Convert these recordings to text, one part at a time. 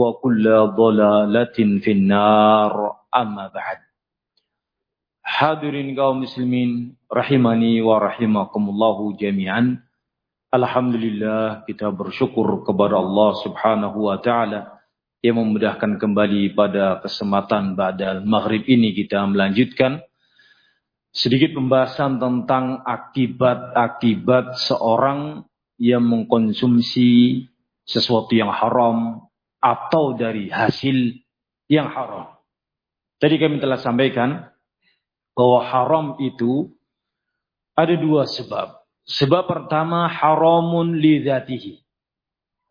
wa kulla dhalalatin finnar amma ba'd. Hadirin kaum muslimin rahimani wa rahimakumullahu jami'an. Alhamdulillah kita bersyukur kepada Allah Subhanahu wa taala yang memudahkan kembali pada kesempatan ba'dal maghrib ini kita melanjutkan sedikit pembahasan tentang akibat-akibat seorang yang mengkonsumsi sesuatu yang haram atau dari hasil yang haram. Tadi kami telah sampaikan bahwa haram itu ada dua sebab. Sebab pertama haramun lidatihi.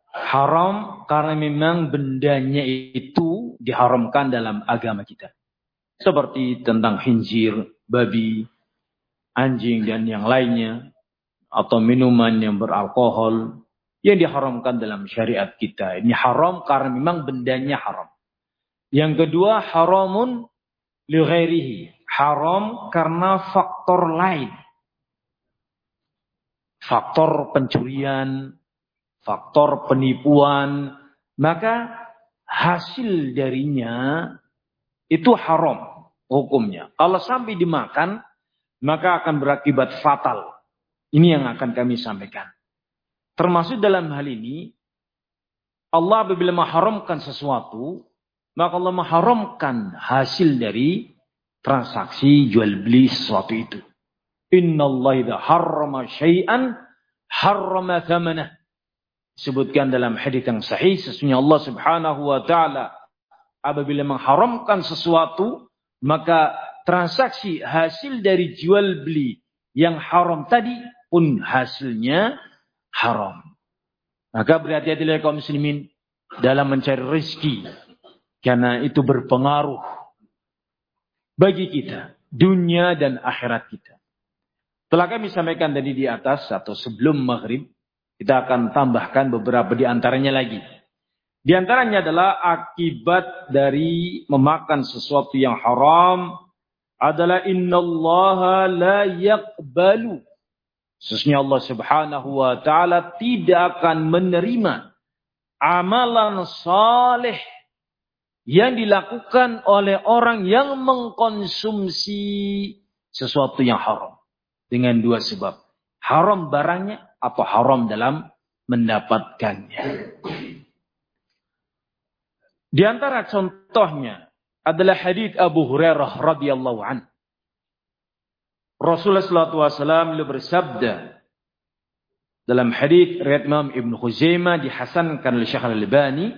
Haram karena memang bendanya itu diharamkan dalam agama kita. Seperti tentang hinjir, babi, anjing dan yang lainnya. Atau minuman yang beralkohol, yang diharamkan dalam syariat kita. Ini haram karena memang bendanya haram. Yang kedua haramun li Haram karena faktor lain. Faktor pencurian, faktor penipuan, maka hasil darinya itu haram hukumnya. Kalau sampai dimakan, maka akan berakibat fatal. Ini yang akan kami sampaikan. Termasuk dalam hal ini, Allah apabila mengharamkan sesuatu, maka Allah mengharamkan hasil dari transaksi jual beli sesuatu itu. Inna Allah idha harrama syai'an harrama thamanah. Sebutkan dalam hadis yang sahih, sesungguhnya Allah subhanahu wa ta'ala apabila mengharamkan sesuatu, maka transaksi hasil dari jual beli yang haram tadi pun hasilnya haram. Maka berhati-hatilah kaum muslimin dalam mencari rezeki. Karena itu berpengaruh bagi kita. Dunia dan akhirat kita. Telah kami sampaikan tadi di atas atau sebelum maghrib. Kita akan tambahkan beberapa di antaranya lagi. Di antaranya adalah akibat dari memakan sesuatu yang haram adalah innallaha la yaqbalu Sesungguhnya Allah Subhanahu wa taala tidak akan menerima amalan saleh yang dilakukan oleh orang yang mengkonsumsi sesuatu yang haram dengan dua sebab. Haram barangnya atau haram dalam mendapatkannya. Di antara contohnya adalah hadis Abu Hurairah radhiyallahu anhu Rasulullah SAW bersabda dalam hadis riwayat Imam Ibn Khuzaimah dihasankan oleh Syekh Al-Albani,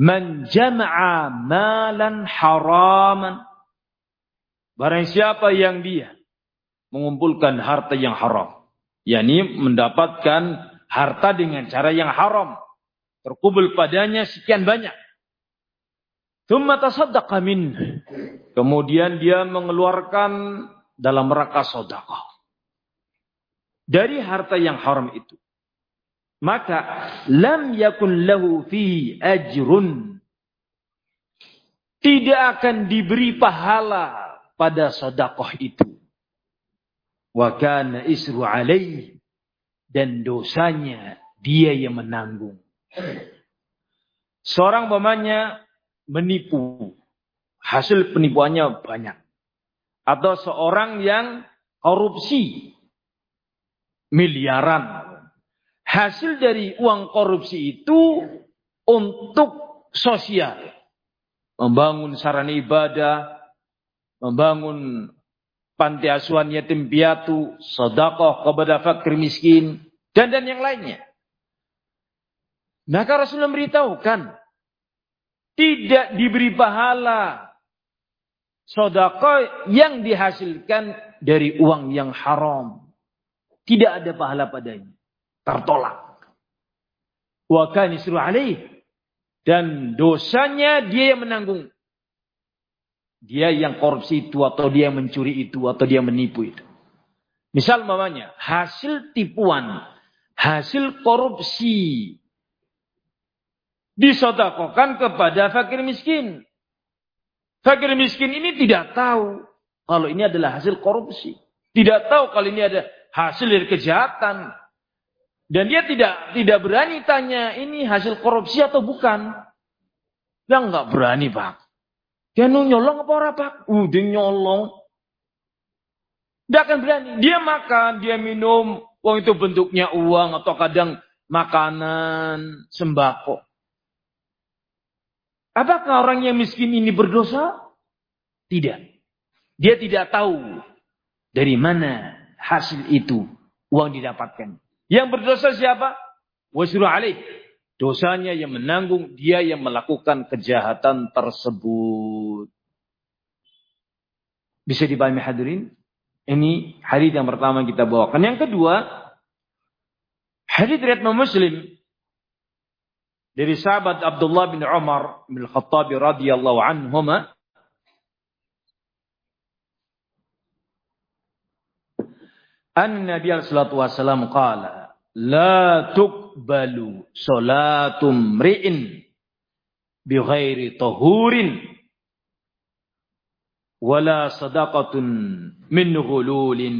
"Man jama'a malan haraman" Barang siapa yang dia mengumpulkan harta yang haram, yakni mendapatkan harta dengan cara yang haram, terkumpul padanya sekian banyak. Thumma tasaddaqa. Kemudian dia mengeluarkan dalam rangka sodakoh. Dari harta yang haram itu. Maka lam yakun lahu fi ajrun. Tidak akan diberi pahala pada sodakoh itu. Wa kana isru alaih. Dan dosanya dia yang menanggung. Seorang pamannya menipu. Hasil penipuannya banyak atau seorang yang korupsi miliaran. Hasil dari uang korupsi itu untuk sosial. Membangun sarana ibadah, membangun panti asuhan yatim piatu, sedekah kepada fakir miskin, dan dan yang lainnya. Maka Rasulullah memberitahukan tidak diberi pahala sedekah yang dihasilkan dari uang yang haram. Tidak ada pahala padanya. Tertolak. Wa kan alaih. Dan dosanya dia yang menanggung. Dia yang korupsi itu atau dia yang mencuri itu atau dia menipu itu. Misal mamanya hasil tipuan, hasil korupsi disodakokan kepada fakir miskin. Fakir miskin ini tidak tahu kalau ini adalah hasil korupsi. Tidak tahu kalau ini ada hasil dari kejahatan. Dan dia tidak tidak berani tanya ini hasil korupsi atau bukan. Dia nggak berani pak. Dia nyolong apa orang pak? Udah nyolong. Dia akan berani. Dia makan, dia minum. Uang itu bentuknya uang atau kadang makanan, sembako. Apakah orang yang miskin ini berdosa? Tidak. Dia tidak tahu dari mana hasil itu uang didapatkan. Yang berdosa siapa? Wasru alaih. Dosanya yang menanggung, dia yang melakukan kejahatan tersebut. Bisa dipahami hadirin? Ini hadis yang pertama kita bawakan. Yang kedua, hadis riwayat Muslim dari sahabat Abdullah bin Umar bin Khattab radhiyallahu anhuma an Nabi sallallahu alaihi wasallam qala la tuqbalu salatum ri'in bi ghairi tahurin wala sadaqatun min ghululin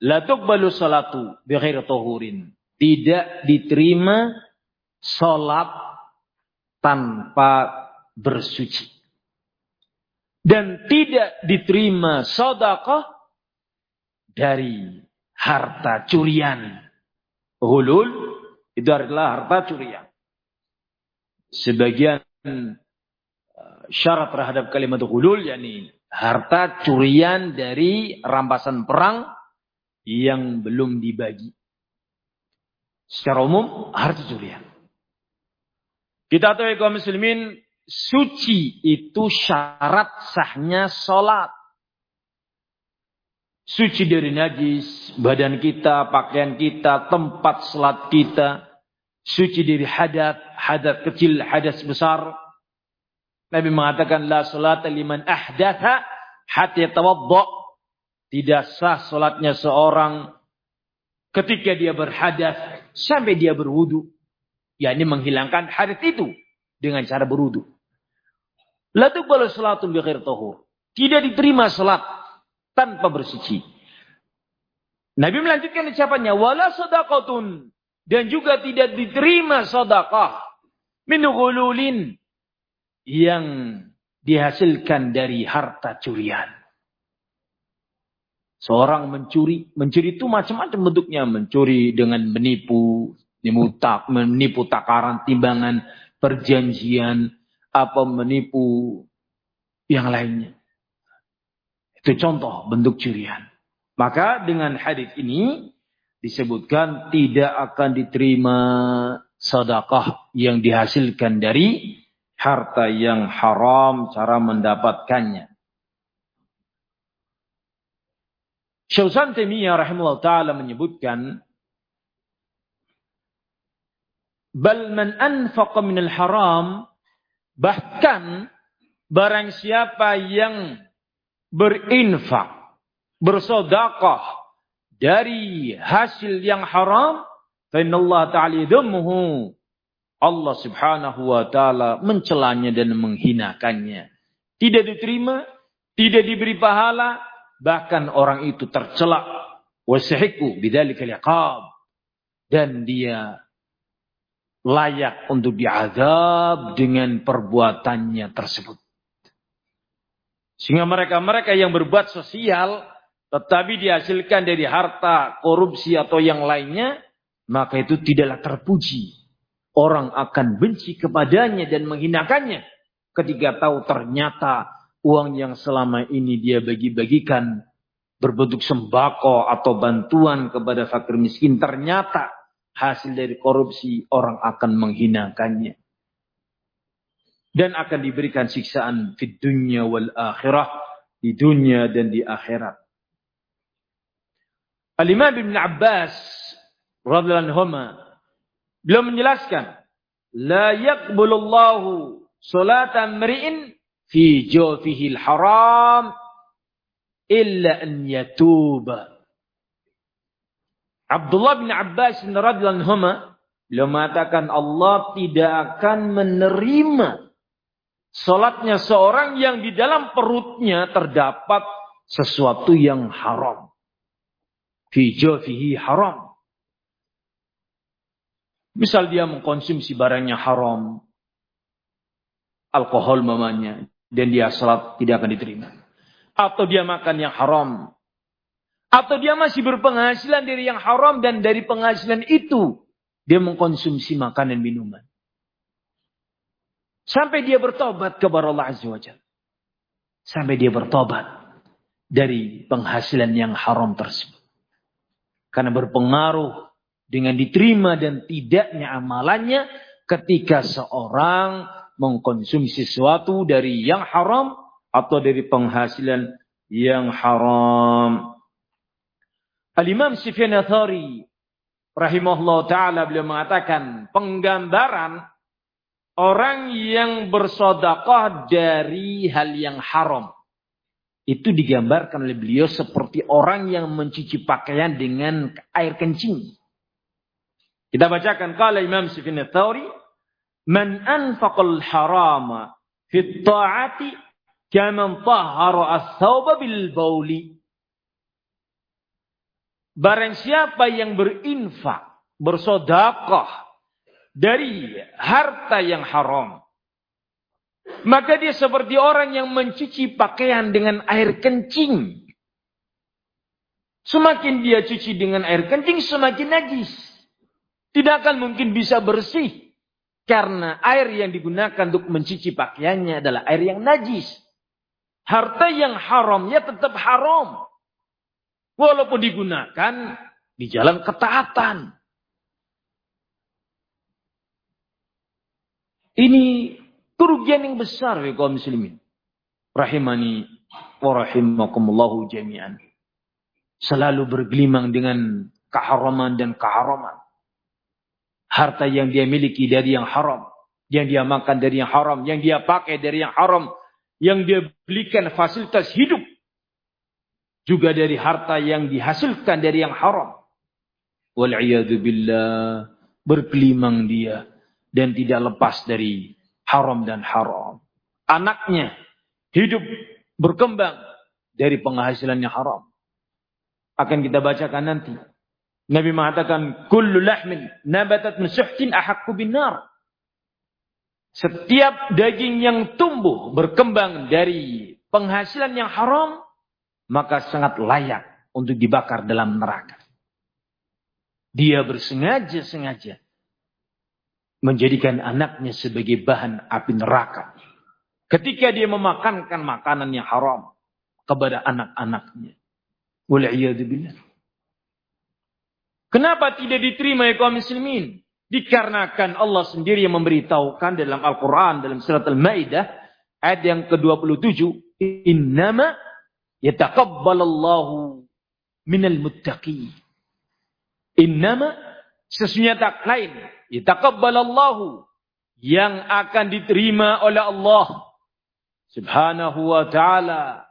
la tuqbalu salatu bi ghairi tahurin tidak diterima salat tanpa bersuci dan tidak diterima sedekah dari harta curian Hulul itu adalah harta curian. Sebagian eh, syarat terhadap kalimat hulul yakni harta curian dari rampasan perang yang belum dibagi. Secara umum harta curian. Kita tahu kaum muslimin suci itu syarat sahnya sholat suci dari najis, badan kita, pakaian kita, tempat salat kita, suci dari hadat, hadat kecil, hadas besar. Nabi mengatakan la salat liman ahdatha hatta tawadda. Tidak sah salatnya seorang ketika dia berhadas sampai dia berwudu. Yakni menghilangkan hadas itu dengan cara berwudu. La tuqbalu salatun bi tahur. Tidak diterima salat tanpa bersuci. Nabi melanjutkan ucapannya, wala sadaqatun dan juga tidak diterima sedekah min ghululin yang dihasilkan dari harta curian. Seorang mencuri, mencuri itu macam-macam bentuknya, mencuri dengan menipu, menipu takaran timbangan, perjanjian, apa menipu yang lainnya. Itu contoh bentuk curian. Maka dengan hadis ini disebutkan tidak akan diterima sedekah yang dihasilkan dari harta yang haram cara mendapatkannya. Syausan Temiyah rahimahullah ta'ala menyebutkan Bal man anfaqa minal haram bahkan barang siapa yang berinfak, bersodakah dari hasil yang haram, Allah ta'ala yadumuhu. Allah subhanahu wa ta'ala mencelanya dan menghinakannya. Tidak diterima, tidak diberi pahala, bahkan orang itu tercelak. Wasihiku bidhalika liqab. Dan dia layak untuk diazab dengan perbuatannya tersebut. Sehingga mereka-mereka yang berbuat sosial tetapi dihasilkan dari harta, korupsi atau yang lainnya, maka itu tidaklah terpuji. Orang akan benci kepadanya dan menghinakannya ketika tahu ternyata uang yang selama ini dia bagi-bagikan berbentuk sembako atau bantuan kepada fakir miskin ternyata hasil dari korupsi orang akan menghinakannya dan akan diberikan siksaan di dunia wal akhirah di dunia dan di akhirat. Al-Imam Ibn Abbas radhiyallahu anhu beliau menjelaskan la yaqbulullahu salatan mri'in fi jawfihi al-haram illa an yatuba. Abdullah bin Abbas radhiyallahu anhu beliau mengatakan Allah tidak akan menerima salatnya seorang yang di dalam perutnya terdapat sesuatu yang haram. Fi jawfihi haram. Misal dia mengkonsumsi barangnya haram, alkohol mamanya, dan dia salat tidak akan diterima atau dia makan yang haram, atau dia masih berpenghasilan dari yang haram dan dari penghasilan itu dia mengkonsumsi makanan minuman. Sampai dia bertobat kepada Allah Azza wa Sampai dia bertobat dari penghasilan yang haram tersebut. Karena berpengaruh dengan diterima dan tidaknya amalannya ketika seorang mengkonsumsi sesuatu dari yang haram atau dari penghasilan yang haram. Al-Imam Sufyan rahimahullah taala beliau mengatakan penggambaran orang yang bersedekah dari hal yang haram itu digambarkan oleh beliau seperti orang yang mencuci pakaian dengan air kencing. Kita bacakan kala Imam Sufyan Athari man anfaqal harama fit ta'ati Kaman tahara as-thawba bil bauli. Barang siapa yang berinfak, bersodakoh dari harta yang haram. Maka dia seperti orang yang mencuci pakaian dengan air kencing. Semakin dia cuci dengan air kencing, semakin najis. Tidak akan mungkin bisa bersih. Karena air yang digunakan untuk mencuci pakaiannya adalah air yang najis. Harta yang haram ya tetap haram. Walaupun digunakan di jalan ketaatan. Ini kerugian yang besar ya kaum muslimin. Rahimani wa rahimakumullahu jami'an. Selalu bergelimang dengan keharaman dan keharaman. Harta yang dia miliki dari yang haram. Yang dia makan dari yang haram. Yang dia pakai dari yang haram yang dia belikan fasilitas hidup juga dari harta yang dihasilkan dari yang haram. Wal billah berkelimang dia dan tidak lepas dari haram dan haram. Anaknya hidup berkembang dari penghasilan yang haram. Akan kita bacakan nanti. Nabi mengatakan kullu lahmin nabatat min suhtin bin. Setiap daging yang tumbuh berkembang dari penghasilan yang haram, maka sangat layak untuk dibakar dalam neraka. Dia bersengaja-sengaja menjadikan anaknya sebagai bahan api neraka. Ketika dia memakankan makanan yang haram kepada anak-anaknya. Wal'iyadu Kenapa tidak diterima ya kaum muslimin? Dikarenakan Allah sendiri yang memberitahukan dalam Al-Quran, dalam surat Al-Ma'idah, ayat yang ke-27, Innama yatakabbalallahu minal muttaqi. Innama sesungguhnya tak lain. Yatakabbalallahu yang akan diterima oleh Allah subhanahu wa ta'ala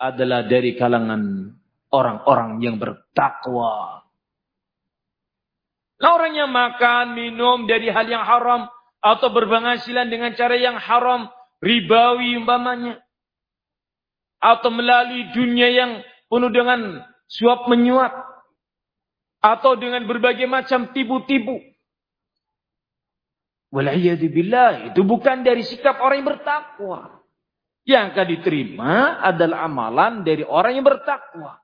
adalah dari kalangan orang-orang yang bertakwa. Nah orang yang makan, minum dari hal yang haram. Atau berpenghasilan dengan cara yang haram. Ribawi umpamanya. Atau melalui dunia yang penuh dengan suap menyuap. Atau dengan berbagai macam tipu-tipu. Walaiyadubillah. Itu bukan dari sikap orang yang bertakwa. Yang akan diterima adalah amalan dari orang yang bertakwa.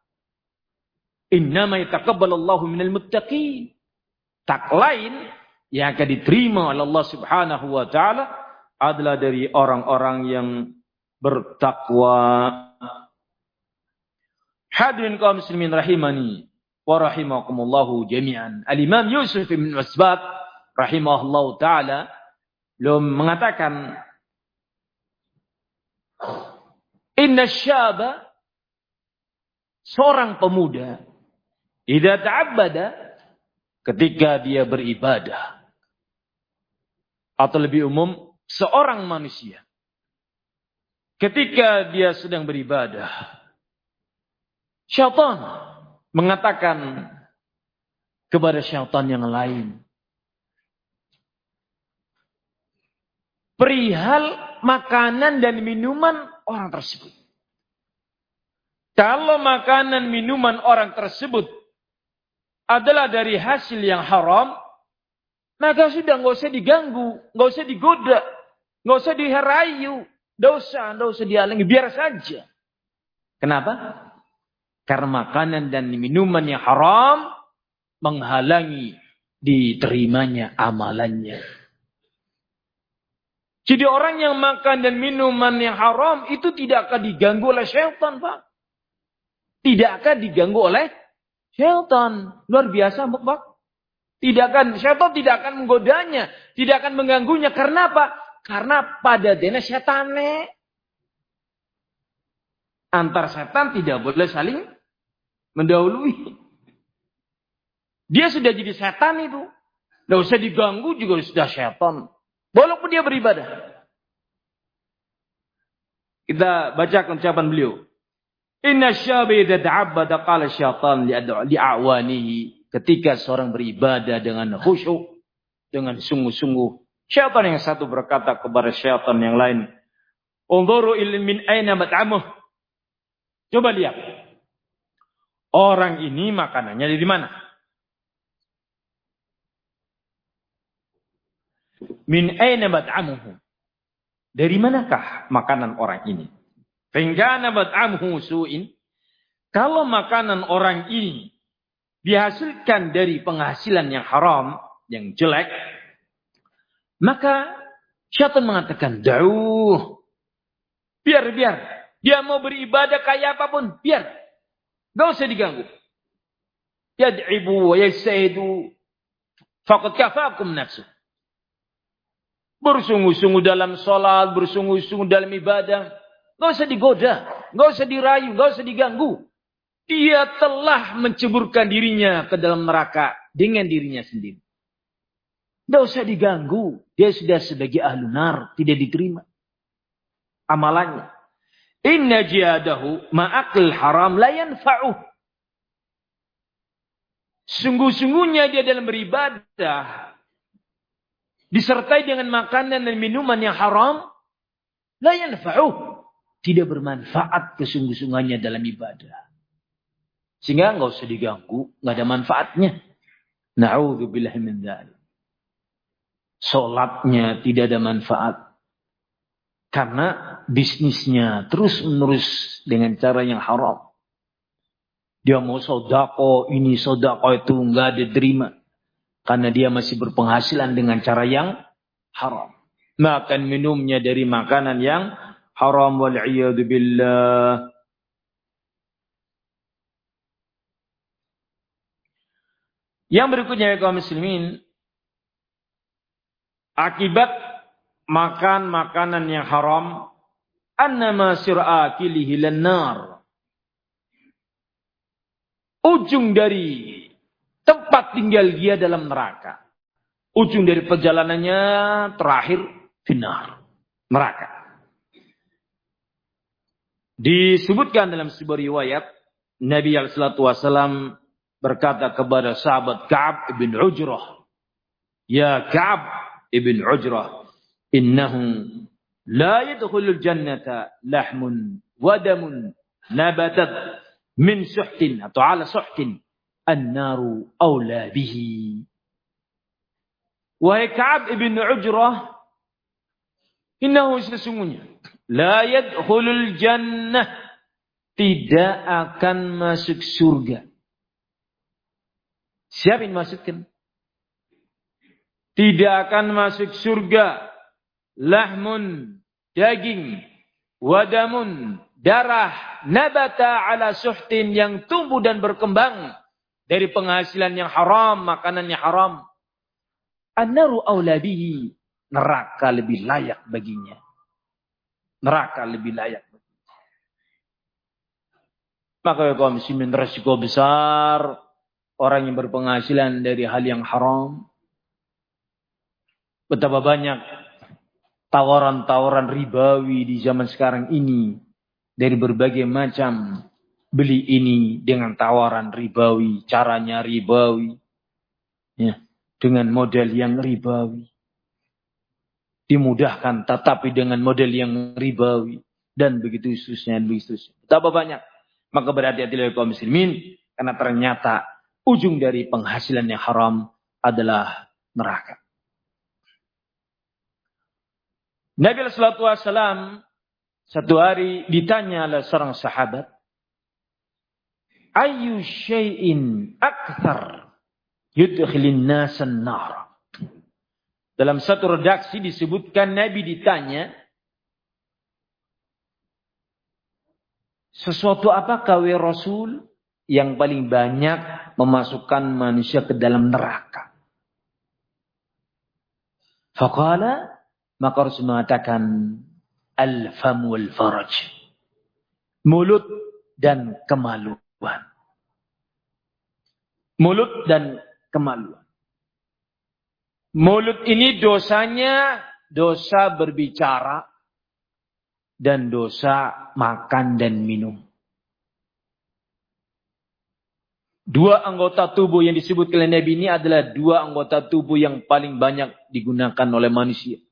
Innama yatakabbalallahu minal muttaqin tak lain yang akan diterima oleh Allah Subhanahu wa taala adalah dari orang-orang yang bertakwa. Hadirin kaum muslimin rahimani wa rahimakumullahu jami'an. Al-Imam Yusuf bin Masbat rahimahullahu taala belum mengatakan Inna syaba seorang pemuda idza ta'abbada ketika dia beribadah atau lebih umum seorang manusia ketika dia sedang beribadah syaitan mengatakan kepada syaitan yang lain perihal makanan dan minuman orang tersebut. Kalau makanan minuman orang tersebut adalah dari hasil yang haram, maka sudah nggak usah diganggu, nggak usah digoda, nggak usah diherayu, dosa, usah dialangi, biar saja. Kenapa? Karena makanan dan minuman yang haram menghalangi diterimanya amalannya. Jadi orang yang makan dan minuman yang haram itu tidak akan diganggu oleh syaitan, Pak. Tidak akan diganggu oleh syaitan. Luar biasa, Pak. Tidak akan, syaitan tidak akan menggodanya. Tidak akan mengganggunya. Karena apa? Karena pada dena syaitannya. Antar setan tidak boleh saling mendahului. Dia sudah jadi setan itu. Tidak usah diganggu juga sudah syaitan. Walaupun dia beribadah. Kita baca ucapan beliau. Inna syabi idza ta'abbada qala syaitan li'awanihi. Ketika seorang beribadah dengan khusyuk, dengan sungguh-sungguh, syaitan yang satu berkata kepada syaitan yang lain, "Unzuru min aina mat'amuh." Coba lihat. Orang ini makanannya dari mana? Min aina bat'amuhu? Dari manakah makanan orang ini? Fengkana bat'amuhu su'in. Kalau makanan orang ini dihasilkan dari penghasilan yang haram, yang jelek, maka syaitan mengatakan, Dauh. Biar, biar. Dia mau beribadah kayak apa pun, biar. Gak usah diganggu. Yad'ibu wa yasaidu. Fakat kafakum nafsu. Bersungguh-sungguh dalam sholat, bersungguh-sungguh dalam ibadah. Gak usah digoda, gak usah dirayu, gak usah diganggu. Dia telah menceburkan dirinya ke dalam neraka dengan dirinya sendiri. Gak usah diganggu. Dia sudah sebagai ahlu nar, tidak diterima. Amalannya. Inna jihadahu ma'akil haram layan fa'uh. Sungguh-sungguhnya dia dalam beribadah disertai dengan makanan dan minuman yang haram, la yanfa'uh. Tidak bermanfaat kesungguh-sungguhannya dalam ibadah. Sehingga nggak usah diganggu, nggak ada manfaatnya. Na'udzubillah min dzalik. Salatnya tidak ada manfaat. Karena bisnisnya terus menerus dengan cara yang haram. Dia mau sodako, ini sodako itu nggak ada terima. Karena dia masih berpenghasilan dengan cara yang haram. Makan minumnya dari makanan yang haram wal'iyadu billah. Yang berikutnya ya kaum muslimin. Akibat makan makanan yang haram. Annama sir'akilihi lannar. Ujung dari Tempat tinggal dia dalam neraka. Ujung dari perjalanannya terakhir final. Neraka. Disebutkan dalam sebuah riwayat. Nabi SAW berkata kepada sahabat Ka'ab ibn Ujrah. Ya Ka'ab ibn Ujrah. Innahu la yadkhulul jannata lahmun wadamun nabatat min suhtin atau ala suhtin An-naru awla bihi. Wahai Ka'ab ibn Ujrah, innahu sesungguhnya la yadkhulul jannah tidak akan masuk surga. Siapa yang masukkan? Tidak akan masuk surga lahmun daging wadamun darah nabata ala suhtin yang tumbuh dan berkembang dari penghasilan yang haram, makanan yang haram. An-naru aulabihi. Neraka lebih layak baginya. Neraka lebih layak. Maka ya kaum muslimin resiko besar orang yang berpenghasilan dari hal yang haram. Betapa banyak tawaran-tawaran ribawi di zaman sekarang ini dari berbagai macam beli ini dengan tawaran ribawi, caranya ribawi, ya, dengan model yang ribawi. Dimudahkan tetapi dengan model yang ribawi dan begitu seterusnya begitu Betapa banyak maka berhati-hati kaum muslimin karena ternyata ujung dari penghasilan yang haram adalah neraka. Nabi Sallallahu Alaihi Wasallam satu hari ditanya oleh seorang sahabat, Ayu syai'in akthar yudkhilin nasan nar. Dalam satu redaksi disebutkan Nabi ditanya, sesuatu apa kawe Rasul yang paling banyak memasukkan manusia ke dalam neraka? Faqala, maka Rasul mengatakan, al-fam wal faraj. Mulut dan kemaluan. Mulut dan kemaluan. Mulut ini dosanya dosa berbicara dan dosa makan dan minum. Dua anggota tubuh yang disebut oleh Nabi ini adalah dua anggota tubuh yang paling banyak digunakan oleh manusia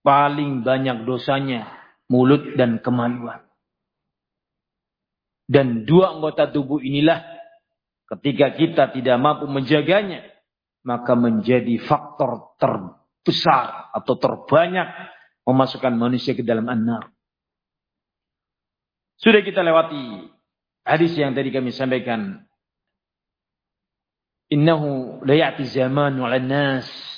paling banyak dosanya mulut dan kemaluan. Dan dua anggota tubuh inilah ketika kita tidak mampu menjaganya, maka menjadi faktor terbesar atau terbanyak memasukkan manusia ke dalam an Sudah kita lewati hadis yang tadi kami sampaikan. Innahu la ya'ti zamanu 'ala nas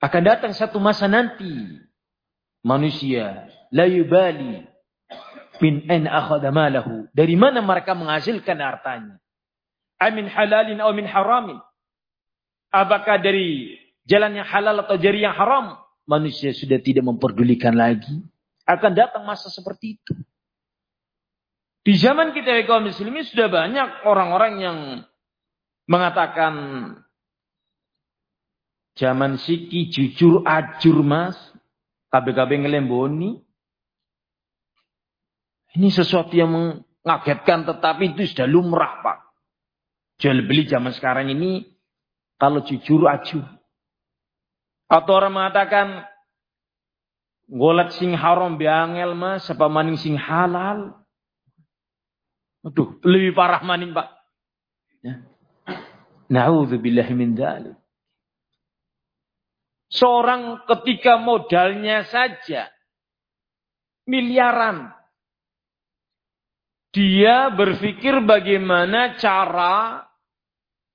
akan datang satu masa nanti manusia la yubali min an akhadha malahu. Dari mana mereka menghasilkan hartanya? Amin halalin atau min haramin? Apakah dari jalan yang halal atau jari yang haram? Manusia sudah tidak memperdulikan lagi. Akan datang masa seperti itu. Di zaman kita kaum muslimin sudah banyak orang-orang yang mengatakan Zaman siki jujur ajur mas. Kabeh-kabeh ngelemboni. Ini sesuatu yang mengagetkan tetapi itu sudah lumrah pak. Jual beli zaman sekarang ini kalau jujur ajur. Atau orang mengatakan golat sing haram biangel mas, apa maning sing halal. Aduh, lebih parah maning pak. Ya. Na'udzubillahi. Seorang ketika modalnya saja miliaran. Dia berpikir bagaimana cara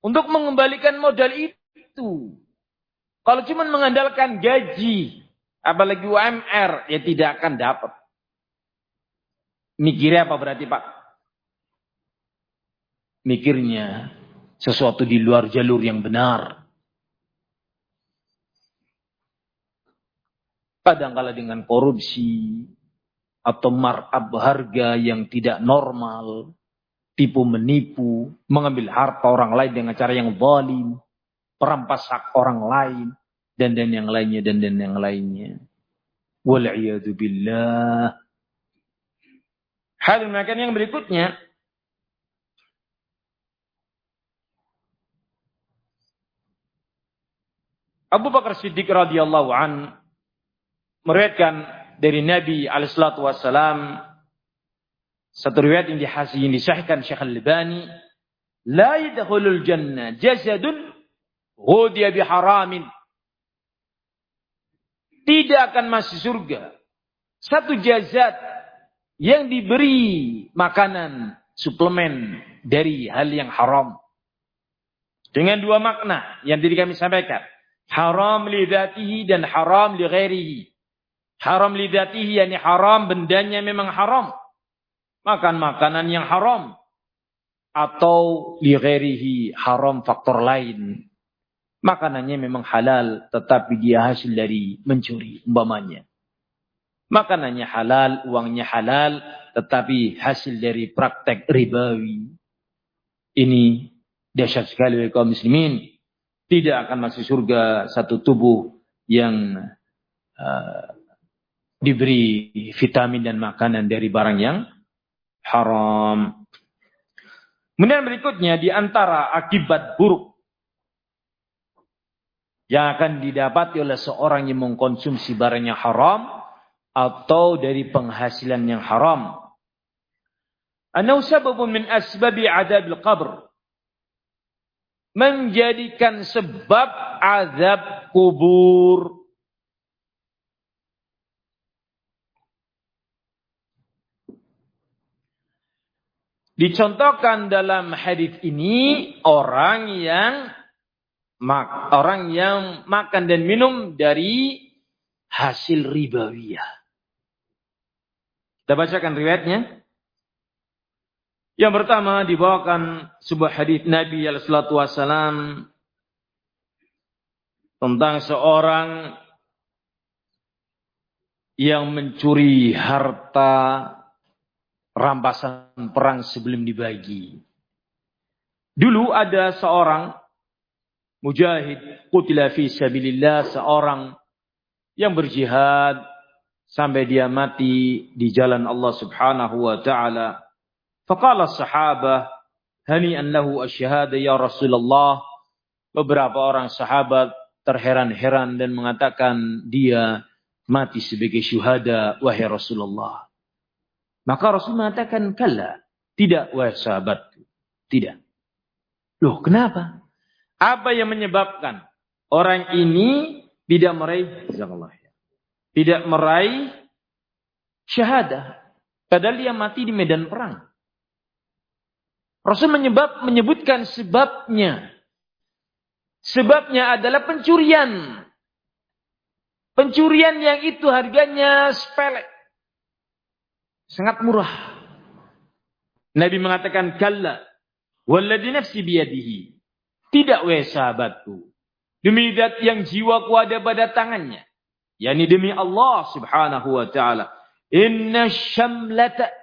untuk mengembalikan modal itu. Kalau cuma mengandalkan gaji, apalagi UMR, ya tidak akan dapat. Mikirnya apa berarti Pak? Mikirnya sesuatu di luar jalur yang benar. Kadangkala dengan korupsi atau markup harga yang tidak normal, tipu menipu, mengambil harta orang lain dengan cara yang zalim, perampas hak orang lain dan dan yang lainnya dan dan yang lainnya. Wal'iyadu billah. Hal yang berikutnya Abu Bakar Siddiq radhiyallahu an meriwayatkan dari Nabi alaihissalatu wassalam satu riwayat yang dihasi yang disahkan Syekh Al-Albani la yadkhulul jannah jasadun ghudiya biharamin. Tidak akan masuk surga satu jasad yang diberi makanan suplemen dari hal yang haram. Dengan dua makna yang tadi kami sampaikan. Haram li dan haram li Haram lidatihi yani haram bendanya memang haram. Makan makanan yang haram. Atau lighairihi haram faktor lain. Makanannya memang halal tetapi dia hasil dari mencuri umpamanya. Makanannya halal, uangnya halal tetapi hasil dari praktek ribawi. Ini dahsyat sekali oleh kaum muslimin. Tidak akan masuk surga satu tubuh yang uh, diberi vitamin dan makanan dari barang yang haram. Kemudian berikutnya di antara akibat buruk yang akan didapati oleh seorang yang mengkonsumsi barang yang haram atau dari penghasilan yang haram. Anau sababun min asbabi adabil qabr. Menjadikan sebab azab kubur. Dicontohkan dalam hadis ini orang yang orang yang makan dan minum dari hasil ribawiyah. Kita bacakan riwayatnya. Yang pertama dibawakan sebuah hadis Nabi sallallahu wasallam tentang seorang yang mencuri harta rampasan perang sebelum dibagi. Dulu ada seorang mujahid qutila fi sabilillah seorang yang berjihad sampai dia mati di jalan Allah Subhanahu wa taala. Faqala sahabah hani'an lahu asyhada ya Rasulullah. Beberapa orang sahabat terheran-heran dan mengatakan dia mati sebagai syuhada wahai Rasulullah. Maka Rasul mengatakan, kalla. Tidak, wahai sahabat. Tidak. Loh, kenapa? Apa yang menyebabkan orang ini tidak meraih tidak meraih syahadah padahal dia mati di medan perang. Rasul menyebab menyebutkan sebabnya. Sebabnya adalah pencurian. Pencurian yang itu harganya sepele. Sangat murah. Nabi mengatakan kalla walladzi nafsi biyadihi. Tidak wahai sahabatku. Demi zat yang jiwaku ada pada tangannya. Yani demi Allah subhanahu wa ta'ala. Inna syamlata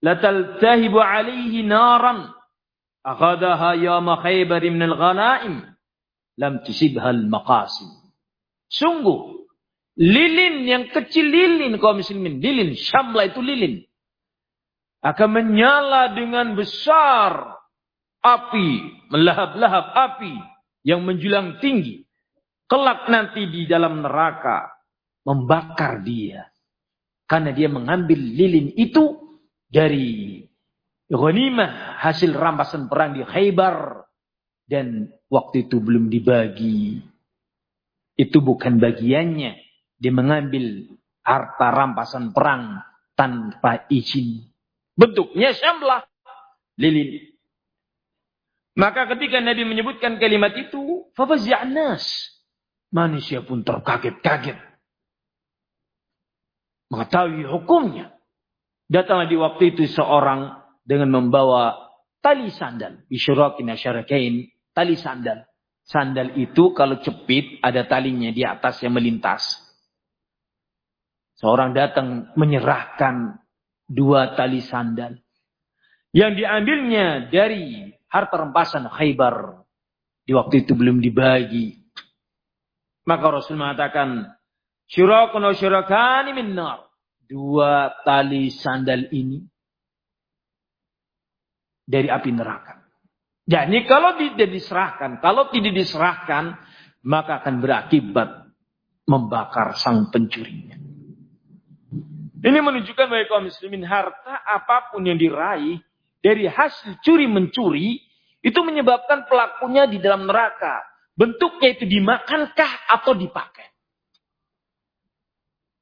lataltahibu alaihi naran. Akhadaha yama khaybar min al-ghanaim. Lam tusibha al-maqasim. Sungguh Lilin yang kecil lilin kaum muslimin. Lilin. Syamla itu lilin. Akan menyala dengan besar api. Melahap-lahap api. Yang menjulang tinggi. Kelak nanti di dalam neraka. Membakar dia. Karena dia mengambil lilin itu dari ghanimah hasil rampasan perang di Khaybar. Dan waktu itu belum dibagi. Itu bukan bagiannya dia mengambil harta rampasan perang tanpa izin. Bentuknya syamlah. Lilin. Maka ketika Nabi menyebutkan kalimat itu, fafazi'an Manusia pun terkaget-kaget. Mengetahui hukumnya. Datanglah di waktu itu seorang dengan membawa tali sandal. Bisyurakin asyarakain. Tali sandal. Sandal itu kalau cepit ada talinya di atas yang melintas. Seorang datang menyerahkan dua tali sandal. Yang diambilnya dari harta rampasan khaybar. Di waktu itu belum dibagi. Maka Rasul mengatakan, Syurakun wa syurakani min Dua tali sandal ini dari api neraka. Jadi kalau tidak diserahkan, kalau tidak diserahkan, maka akan berakibat membakar sang pencurinya. Ini menunjukkan bahwa kaum muslimin harta apa pun yang diraih dari hasil curi mencuri itu menyebabkan pelakunya di dalam neraka. Bentuknya itu dimakankah atau dipakai.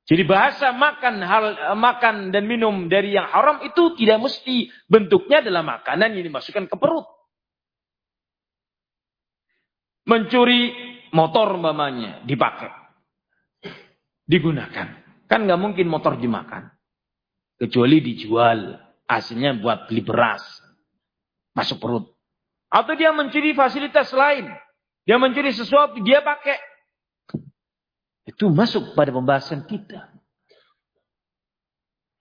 Jadi bahasa makan hal makan dan minum dari yang haram itu tidak mesti bentuknya adalah makanan yang dimasukkan ke perut. Mencuri motor mamanya dipakai. Digunakan. Kan nggak mungkin motor dimakan. Kecuali dijual. Hasilnya buat beli beras. Masuk perut. Atau dia mencuri fasilitas lain. Dia mencuri sesuatu, dia pakai. Itu masuk pada pembahasan kita.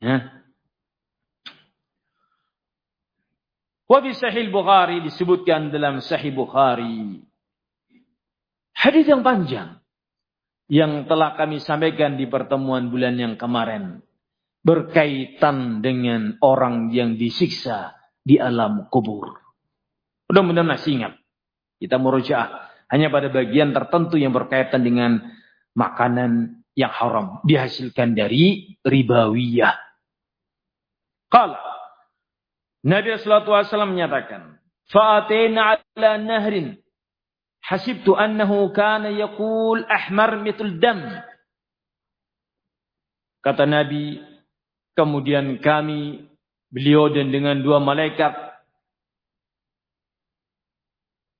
Ya. Wabi Sahih Bukhari disebutkan dalam Sahih Bukhari. Hadis yang panjang yang telah kami sampaikan di pertemuan bulan yang kemarin berkaitan dengan orang yang disiksa di alam kubur. Mudah-mudahan masih ingat. Kita merujuk hanya pada bagian tertentu yang berkaitan dengan makanan yang haram dihasilkan dari ribawiyah. Qala Nabi sallallahu alaihi wasallam menyatakan, "Fa'atina 'ala nahrin Hasibtu annahu kana yaqul ahmar mitul dam. Kata Nabi, kemudian kami, beliau dan dengan dua malaikat,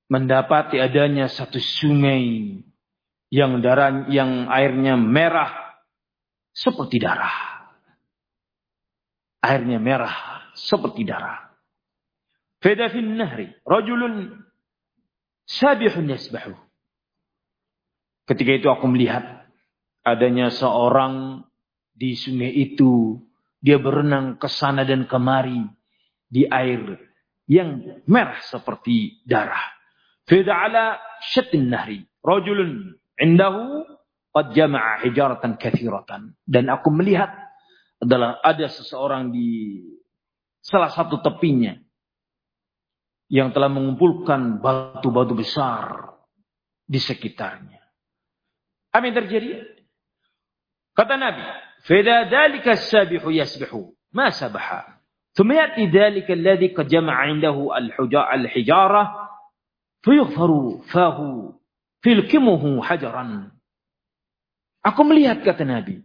mendapati adanya satu sungai yang darah yang airnya merah seperti darah. Airnya merah seperti darah. Feda fin nahri rajulun Sabihun yasbahu. Ketika itu aku melihat adanya seorang di sungai itu. Dia berenang ke sana dan kemari di air yang merah seperti darah. Fida ala syatin nahri. Rajulun indahu qad jama'a hijaratan kathiratan. Dan aku melihat adalah ada seseorang di salah satu tepinya yang telah mengumpulkan batu-batu besar di sekitarnya. Apa yang terjadi? Kata Nabi, "Fida dalika sabihu yasbihu, ma sabaha." ثم يأتي ذلك الذي قد جمع عنده الحجارة فيغفر فاه فيلكمه حجرا Aku melihat kata Nabi.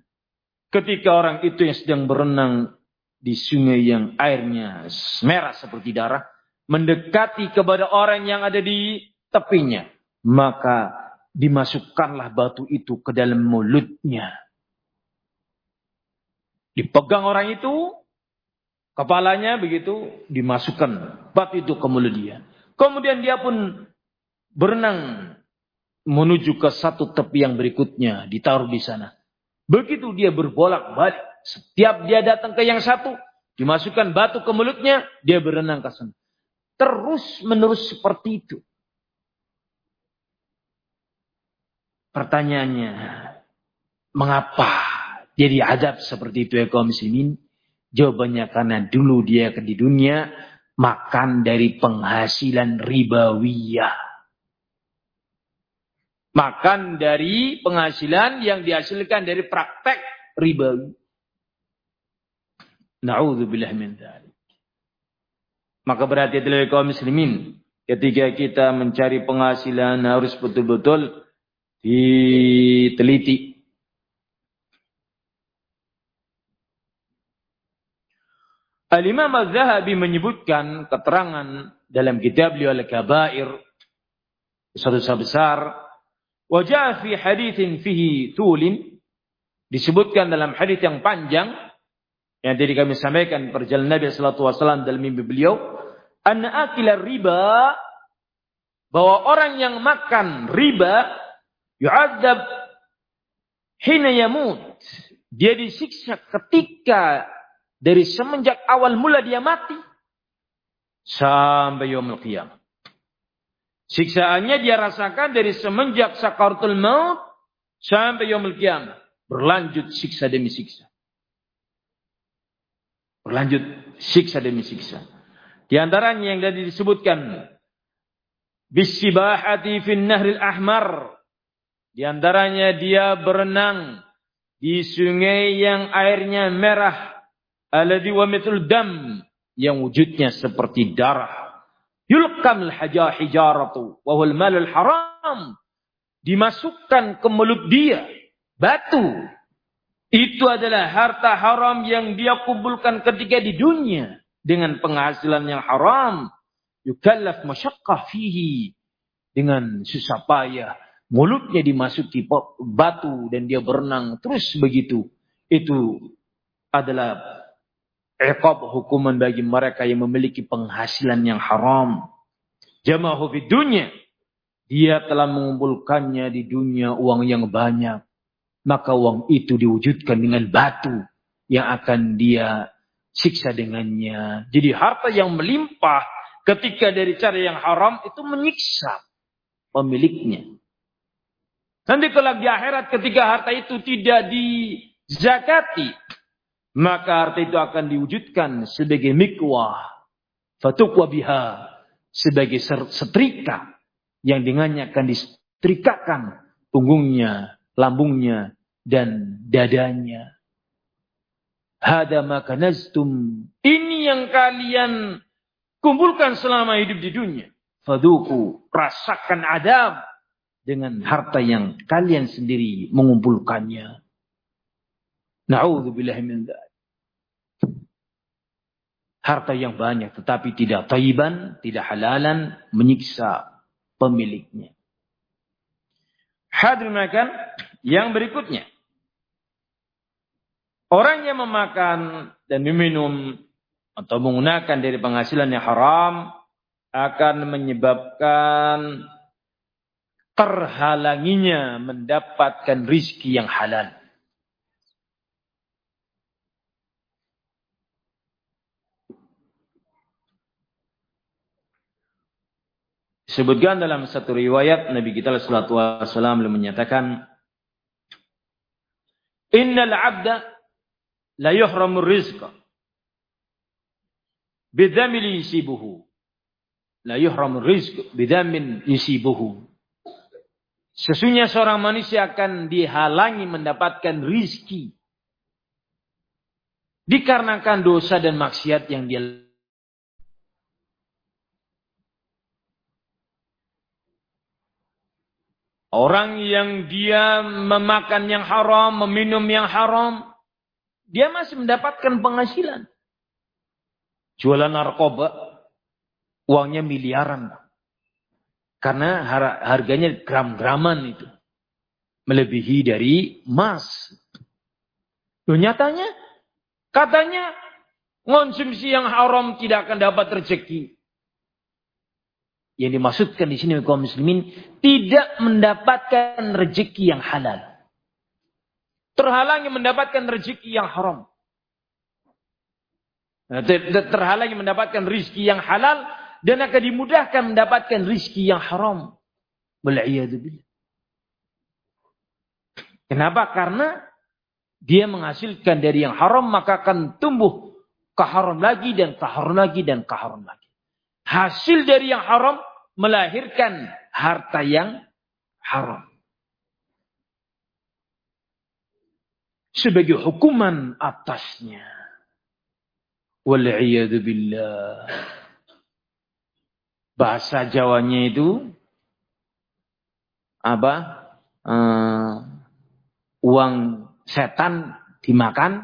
Ketika orang itu yang sedang berenang di sungai yang airnya merah seperti darah mendekati kepada orang yang ada di tepinya, maka dimasukkanlah batu itu ke dalam mulutnya. Dipegang orang itu, kepalanya begitu, dimasukkan batu itu ke mulut dia. Kemudian dia pun berenang menuju ke satu tepi yang berikutnya, ditaruh di sana. Begitu dia berbolak-balik, setiap dia datang ke yang satu, dimasukkan batu ke mulutnya, dia berenang ke sana. Terus menerus seperti itu. Pertanyaannya, mengapa dia diadab seperti itu ya kaum muslimin? Jawabannya karena dulu dia di dunia makan dari penghasilan ribawiyah. Makan dari penghasilan yang dihasilkan dari praktek ribawi. Na'udzubillah min dzalik. Maka berhati-hatilah kaum muslimin. Ketika kita mencari penghasilan harus betul-betul diteliti. Al-Imam Al-Zahabi menyebutkan keterangan dalam kitab beliau Al-Kabair. Satu besar. Wajah fi hadithin fihi tulin. Disebutkan dalam hadith yang panjang. Yang tadi kami sampaikan perjalanan Nabi Sallallahu Alaihi Wasallam dalam mimpi beliau anna akila riba bahwa orang yang makan riba yu'adzab hina yamut. Dia disiksa ketika dari semenjak awal mula dia mati sampai yaumul qiyamah. Siksaannya dia rasakan dari semenjak sakaratul maut sampai yaumul qiyamah. Berlanjut siksa demi siksa. Berlanjut siksa demi siksa di antaranya yang tadi disebutkan bisibahati fin nahril ahmar. Di antaranya dia berenang di sungai yang airnya merah alladhi wa mithul dam yang wujudnya seperti darah. Yulqam al-haja hijaratu wa huwal malul haram. Dimasukkan ke mulut dia batu. Itu adalah harta haram yang dia kumpulkan ketika di dunia dengan penghasilan yang haram, yukallaf masyaqqah fihi dengan susah payah, mulutnya dimasuki batu dan dia berenang terus begitu itu adalah iqab hukuman bagi mereka yang memiliki penghasilan yang haram. Jama'hu di dunia. Dia telah mengumpulkannya di dunia uang yang banyak. Maka uang itu diwujudkan dengan batu yang akan dia siksa dengannya. Jadi harta yang melimpah ketika dari cara yang haram itu menyiksa pemiliknya. Nanti kelak di akhirat ketika harta itu tidak dizakati, maka harta itu akan diwujudkan sebagai mikwah, fatukwa biha, sebagai setrika yang dengannya akan disetrikakan punggungnya, lambungnya, dan dadanya. Hada. Ini yang kalian kumpulkan selama hidup di dunia. Faduku, rasakan adab dengan harta yang kalian sendiri mengumpulkannya. Na'udzubillah min Harta yang banyak tetapi tidak taiban, tidak halalan, menyiksa pemiliknya. Hadirin makan yang berikutnya. Orang yang memakan dan meminum atau menggunakan dari penghasilan yang haram akan menyebabkan terhalanginya mendapatkan rizki yang halal. Disebutkan dalam satu riwayat Nabi kita sallallahu alaihi wasallam menyatakan Innal 'abda la yuhramur rizqa. Bidhamil yusibuhu. La yuhramur rizq bidhamin yusibuhu. Sesungguhnya seorang manusia akan dihalangi mendapatkan rizki dikarenakan dosa dan maksiat yang dia Orang yang dia memakan yang haram, meminum yang haram, dia masih mendapatkan penghasilan. Jualan narkoba, uangnya miliaran. Karena harganya gram-graman itu. Melebihi dari emas. Loh nyatanya, katanya konsumsi yang haram tidak akan dapat rezeki. Yang dimaksudkan di sini kaum muslimin tidak mendapatkan rezeki yang halal. Terhalangi mendapatkan rezeki yang haram. Nah, terhalangi mendapatkan rezeki yang halal dan akan dimudahkan mendapatkan rezeki yang haram. Wal'iyadu Kenapa? Karena dia menghasilkan dari yang haram maka akan tumbuh keharam lagi dan keharam lagi dan keharam lagi. Hasil dari yang haram melahirkan harta yang haram. Sebagai hukuman atasnya. Wal'iyadu billah. Bahasa Jawanya itu apa? Uh, uang setan dimakan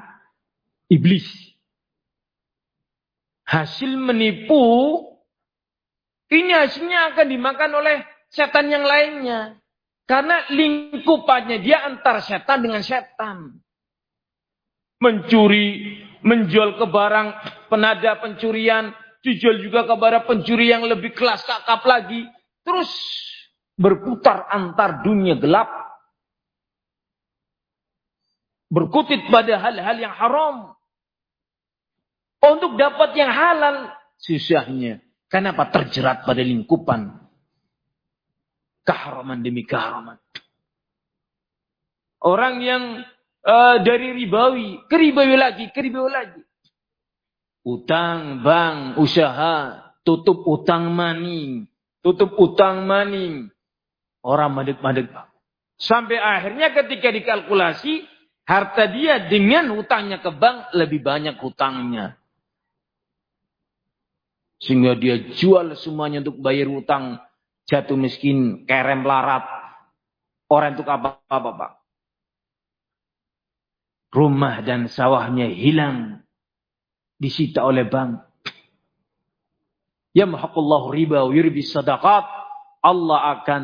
iblis. Hasil menipu ini hasilnya akan dimakan oleh setan yang lainnya. Karena lingkupannya dia antar setan dengan setan. Mencuri, menjual ke barang penada pencurian, dijual juga ke barang pencuri yang lebih kelas kakap lagi. Terus berputar antar dunia gelap. Berkutit pada hal-hal yang haram. Untuk dapat yang halal, susahnya. Kenapa terjerat pada lingkupan keharaman demi keharaman? Orang yang uh, dari ribawi, ke ribawi lagi, ke ribawi lagi. Utang, bank, usaha, tutup utang maning, tutup utang maning. Orang madek-madek. Sampai akhirnya ketika dikalkulasi, harta dia dengan hutangnya ke bank lebih banyak hutangnya. Sehingga dia jual semuanya untuk bayar utang. Jatuh miskin, kerem larat. Orang untuk apa-apa Pak? Rumah dan sawahnya hilang. Disita oleh bank. Yamhaqullahu riba yurbi sadaqat. Allah akan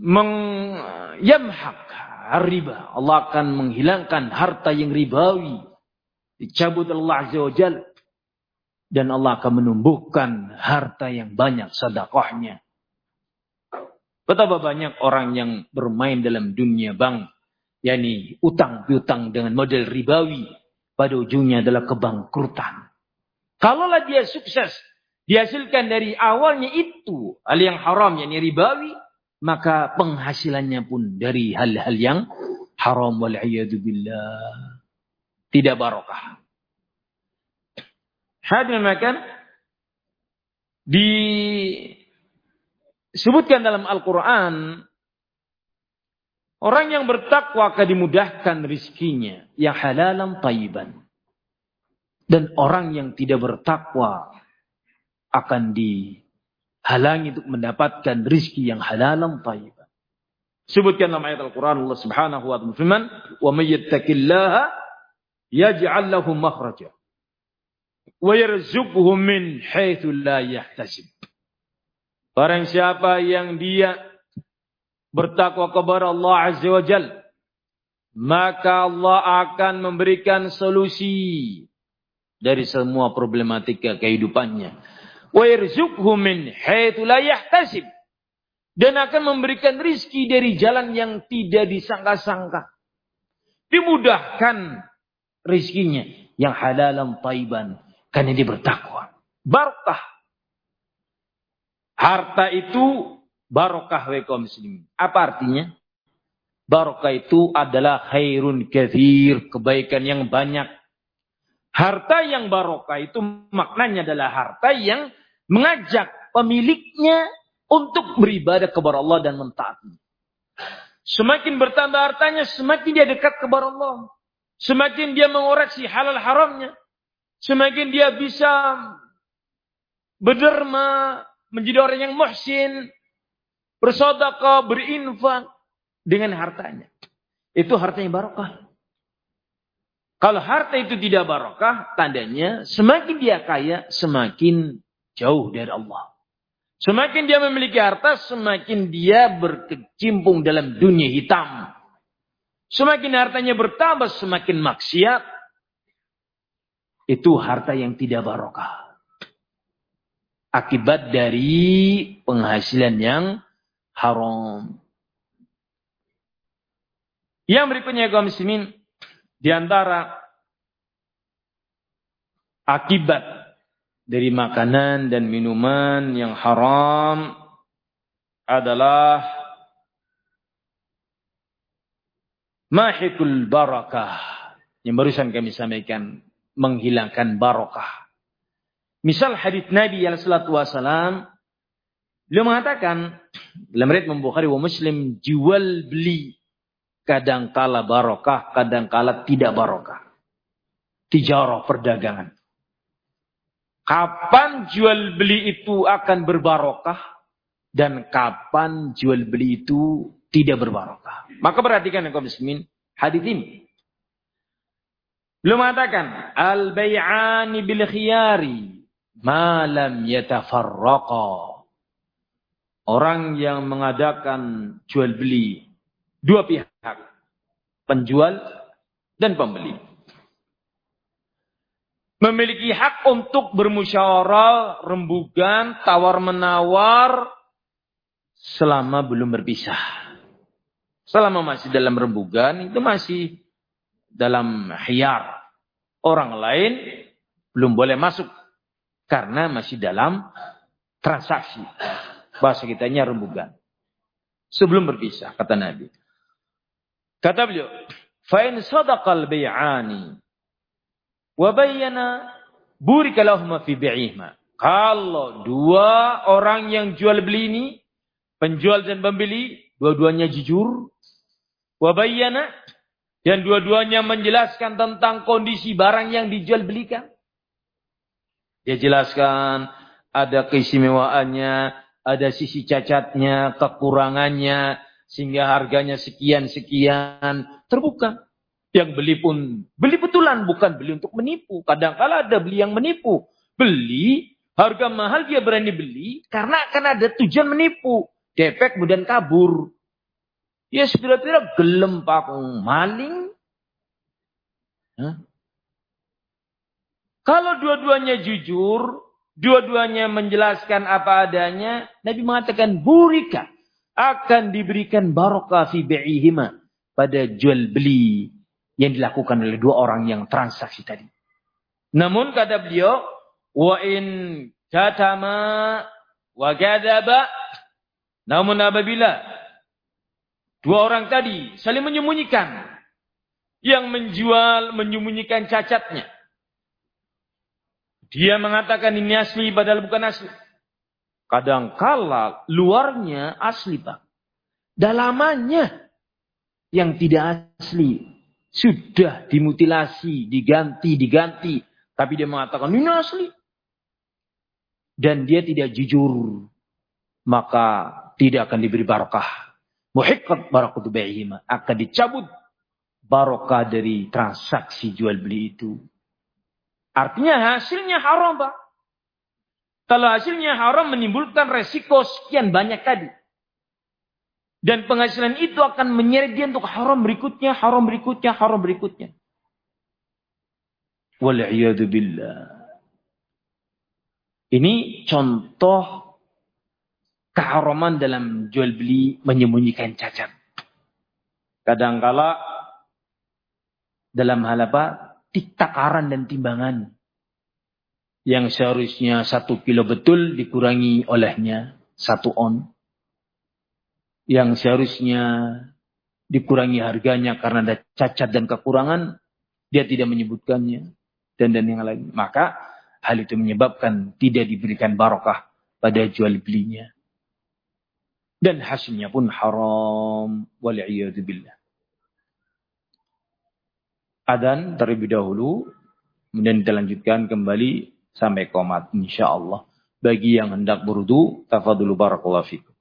mengyamhak riba. Allah akan menghilangkan harta yang ribawi. Dicabut Allah Azza wa Jal. Dan Allah akan menumbuhkan harta yang banyak sedekahnya. Betapa banyak orang yang bermain dalam dunia bank. Yakni utang piutang dengan model ribawi. Pada ujungnya adalah kebangkrutan. Kalaulah dia sukses. Dihasilkan dari awalnya itu. Hal yang haram yakni ribawi maka penghasilannya pun dari hal-hal yang haram wal billah tidak barokah. Hadirin makan disebutkan dalam Al-Qur'an orang yang bertakwa akan dimudahkan rizkinya yang halalan tayyiban. Dan orang yang tidak bertakwa akan di halangi untuk mendapatkan rizki yang halalan tayyiban. Sebutkan dalam ayat Al-Quran Allah subhanahu wa ta'ala firman, وَمَنْ يَتَّكِ اللَّهَ يَجْعَلْ لَهُ مَخْرَجًا وَيَرْزُقْهُ مِنْ حَيْثُ لَا يَحْتَسِبْ Barang siapa yang dia bertakwa kepada Allah Azza wa Jal, maka Allah akan memberikan solusi dari semua problematika kehidupannya wa yarzuqhu min la dan akan memberikan rizki dari jalan yang tidak disangka-sangka. Dimudahkan rizkinya yang halalan taiban karena dia bertakwa. Barokah. Harta itu barokah wa muslimin. Apa artinya? Barokah itu adalah khairun kathir, kebaikan yang banyak. Harta yang barokah itu maknanya adalah harta yang mengajak pemiliknya untuk beribadah kepada Allah dan mentaati. Semakin bertambah hartanya, semakin dia dekat kepada Allah. Semakin dia mengoreksi halal haramnya. Semakin dia bisa berderma, menjadi orang yang muhsin, bersodakah, berinfak dengan hartanya. Itu hartanya barokah. Kalau harta itu tidak barokah, tandanya semakin dia kaya, semakin jauh dari Allah. Semakin dia memiliki harta, semakin dia berkecimpung dalam dunia hitam. Semakin hartanya bertambah, semakin maksiat. Itu harta yang tidak barokah. Akibat dari penghasilan yang haram. Yang berikutnya kaum muslimin di antara akibat dari makanan dan minuman yang haram adalah mahikul barakah yang barusan kami sampaikan menghilangkan barakah. Misal hadits Nabi yang salatu wasalam beliau mengatakan dalam riwayat Bukhari wa Muslim jual beli kadang kala barokah, kadang kala tidak barokah. Tijarah perdagangan. Kapan jual beli itu akan berbarokah dan kapan jual beli itu tidak berbarokah. Maka perhatikan ya kaum muslimin hadis ini. Belum mengatakan al bay'ani bil khiyari ma lam yatafarraqa. Orang yang mengadakan jual beli dua pihak, penjual dan pembeli memiliki hak untuk bermusyawarah, rembugan, tawar-menawar selama belum berpisah. Selama masih dalam rembugan itu masih dalam hiyar. Orang lain belum boleh masuk karena masih dalam transaksi. Bahasa kitanya rembugan. Sebelum berpisah kata Nabi. Kata beliau, "Fa in sadaqal bai'ani Wabayana burika lahum fi bi'ihma. Kalau dua orang yang jual beli ini, penjual dan pembeli, dua-duanya jujur. Wabayana dan dua-duanya menjelaskan tentang kondisi barang yang dijual belikan. Dia jelaskan ada keistimewaannya, ada sisi cacatnya, kekurangannya, sehingga harganya sekian-sekian. Terbuka. Yang beli pun beli betulan bukan beli untuk menipu. Kadang-kala ada beli yang menipu. Beli harga mahal dia berani beli karena akan ada tujuan menipu. Defek kemudian kabur. Ya sepira-pira gelem pakung maling. Hah? Kalau dua-duanya jujur, dua-duanya menjelaskan apa adanya, Nabi mengatakan burika akan diberikan barokah fi bi'ihima pada jual beli yang dilakukan oleh dua orang yang transaksi tadi. Namun kata beliau, wa in katama wa kadzaba namun apabila dua orang tadi saling menyembunyikan yang menjual menyembunyikan cacatnya dia mengatakan ini asli padahal bukan asli. Kadangkala luarnya asli pak. Dalamannya yang tidak asli. Sudah dimutilasi, diganti, diganti. Tapi dia mengatakan ini asli. Dan dia tidak jujur. Maka tidak akan diberi barakah. Muhiqqat barakatu bai'ihima. Akan dicabut barokah dari transaksi jual beli itu. Artinya hasilnya haram, Pak. Kalau hasilnya haram menimbulkan resiko sekian banyak tadi. Dan penghasilan itu akan menyeret dia untuk haram berikutnya, haram berikutnya, haram berikutnya. billah. Ini contoh keharaman dalam jual beli menyembunyikan cacat. Kadangkala dalam hal apa? Takaran dan timbangan. Yang seharusnya satu kilo betul dikurangi olehnya satu on. Yang seharusnya dikurangi harganya karena ada cacat dan kekurangan, dia tidak menyebutkannya. Dan dan yang lain. Maka hal itu menyebabkan tidak diberikan barokah pada jual belinya. Dan hasilnya pun haram. Waliyahzubillah adan terlebih dahulu, kemudian kita lanjutkan kembali sampai komat, insya Allah. Bagi yang hendak berudu, tafadulu barakallahu fikum.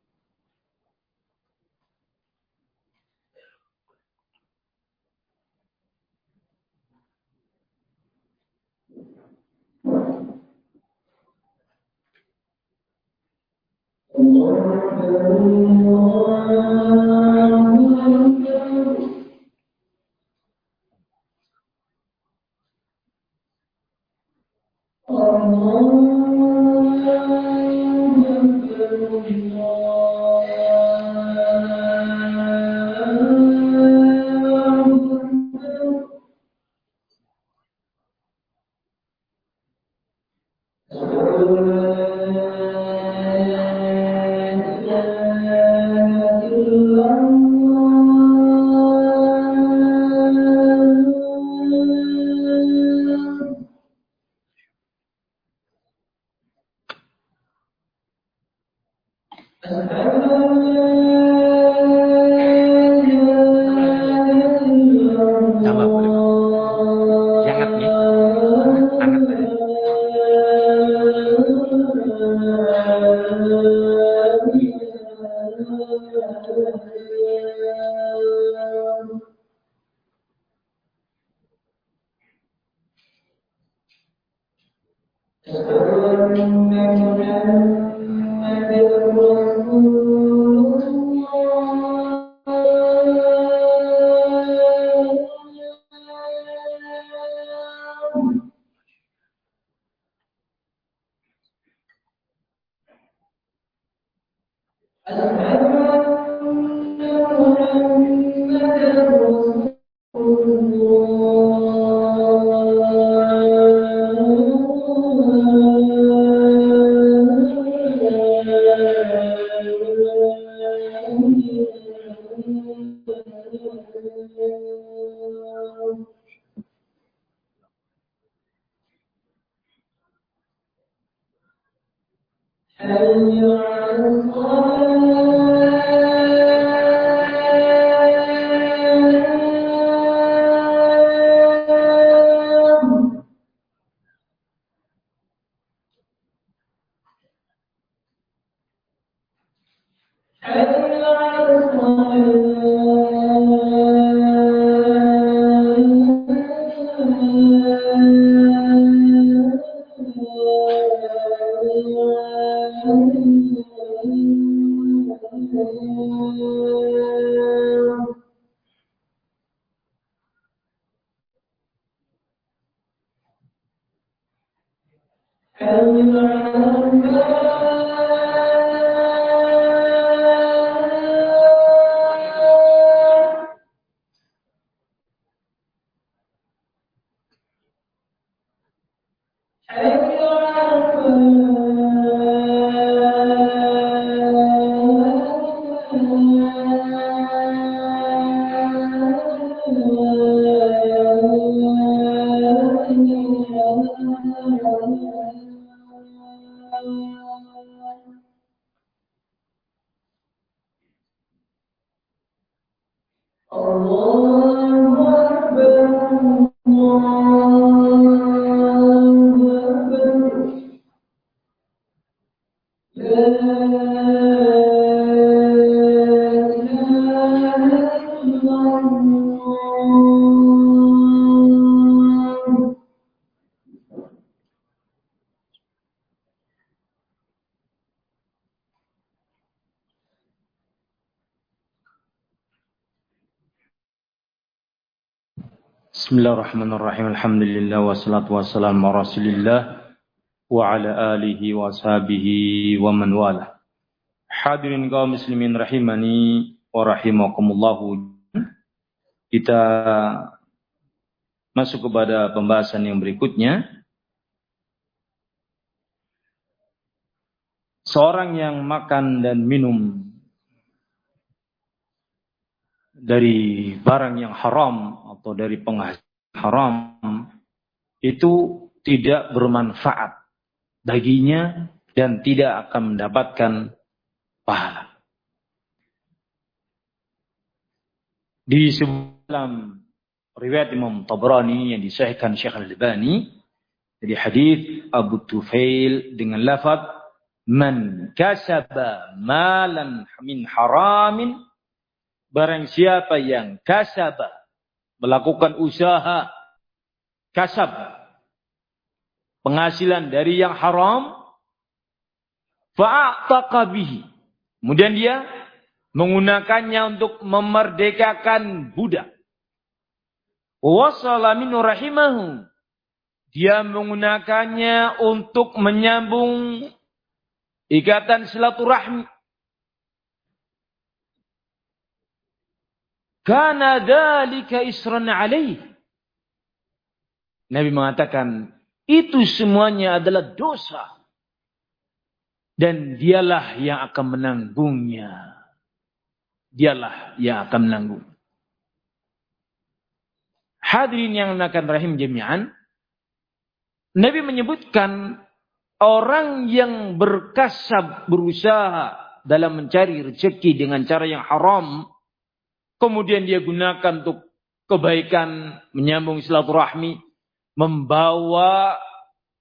Thank Allah, Bismillahirrahmanirrahim. Alhamdulillah wassalatu wassalamu ala Rasulillah wa ala alihi wa sahbihi wa man wala. Hadirin kaum muslimin rahimani wa rahimakumullah. Kita masuk kepada pembahasan yang berikutnya. Seorang yang makan dan minum dari barang yang haram atau dari penghasilan haram itu tidak bermanfaat baginya dan tidak akan mendapatkan pahala. Di sebelum riwayat Imam Tabrani yang disahihkan Syekh Al-Albani dari hadis Abu Tufail dengan lafaz man kasaba malan min haramin barang siapa yang kasaba melakukan usaha kasab penghasilan dari yang haram fa'ataqa bihi. Kemudian dia menggunakannya untuk memerdekakan budak. Wasala rahimahu. Dia menggunakannya untuk menyambung ikatan silaturahmi Karena dalika isran alaih. Nabi mengatakan, itu semuanya adalah dosa. Dan dialah yang akan menanggungnya. Dialah yang akan menanggung. Hadirin yang akan rahim jami'an. Nabi menyebutkan orang yang berkasab berusaha dalam mencari rezeki dengan cara yang haram Kemudian dia gunakan untuk kebaikan, menyambung silaturahmi, membawa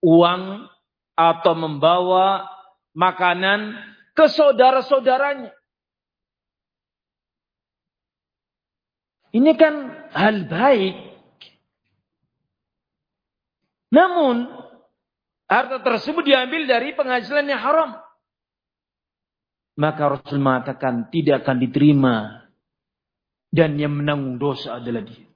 uang atau membawa makanan ke saudara-saudaranya. Ini kan hal baik. Namun, harta tersebut diambil dari penghasilan yang haram. Maka Rasul mengatakan tidak akan diterima dan yang menanggung dosa adalah dia.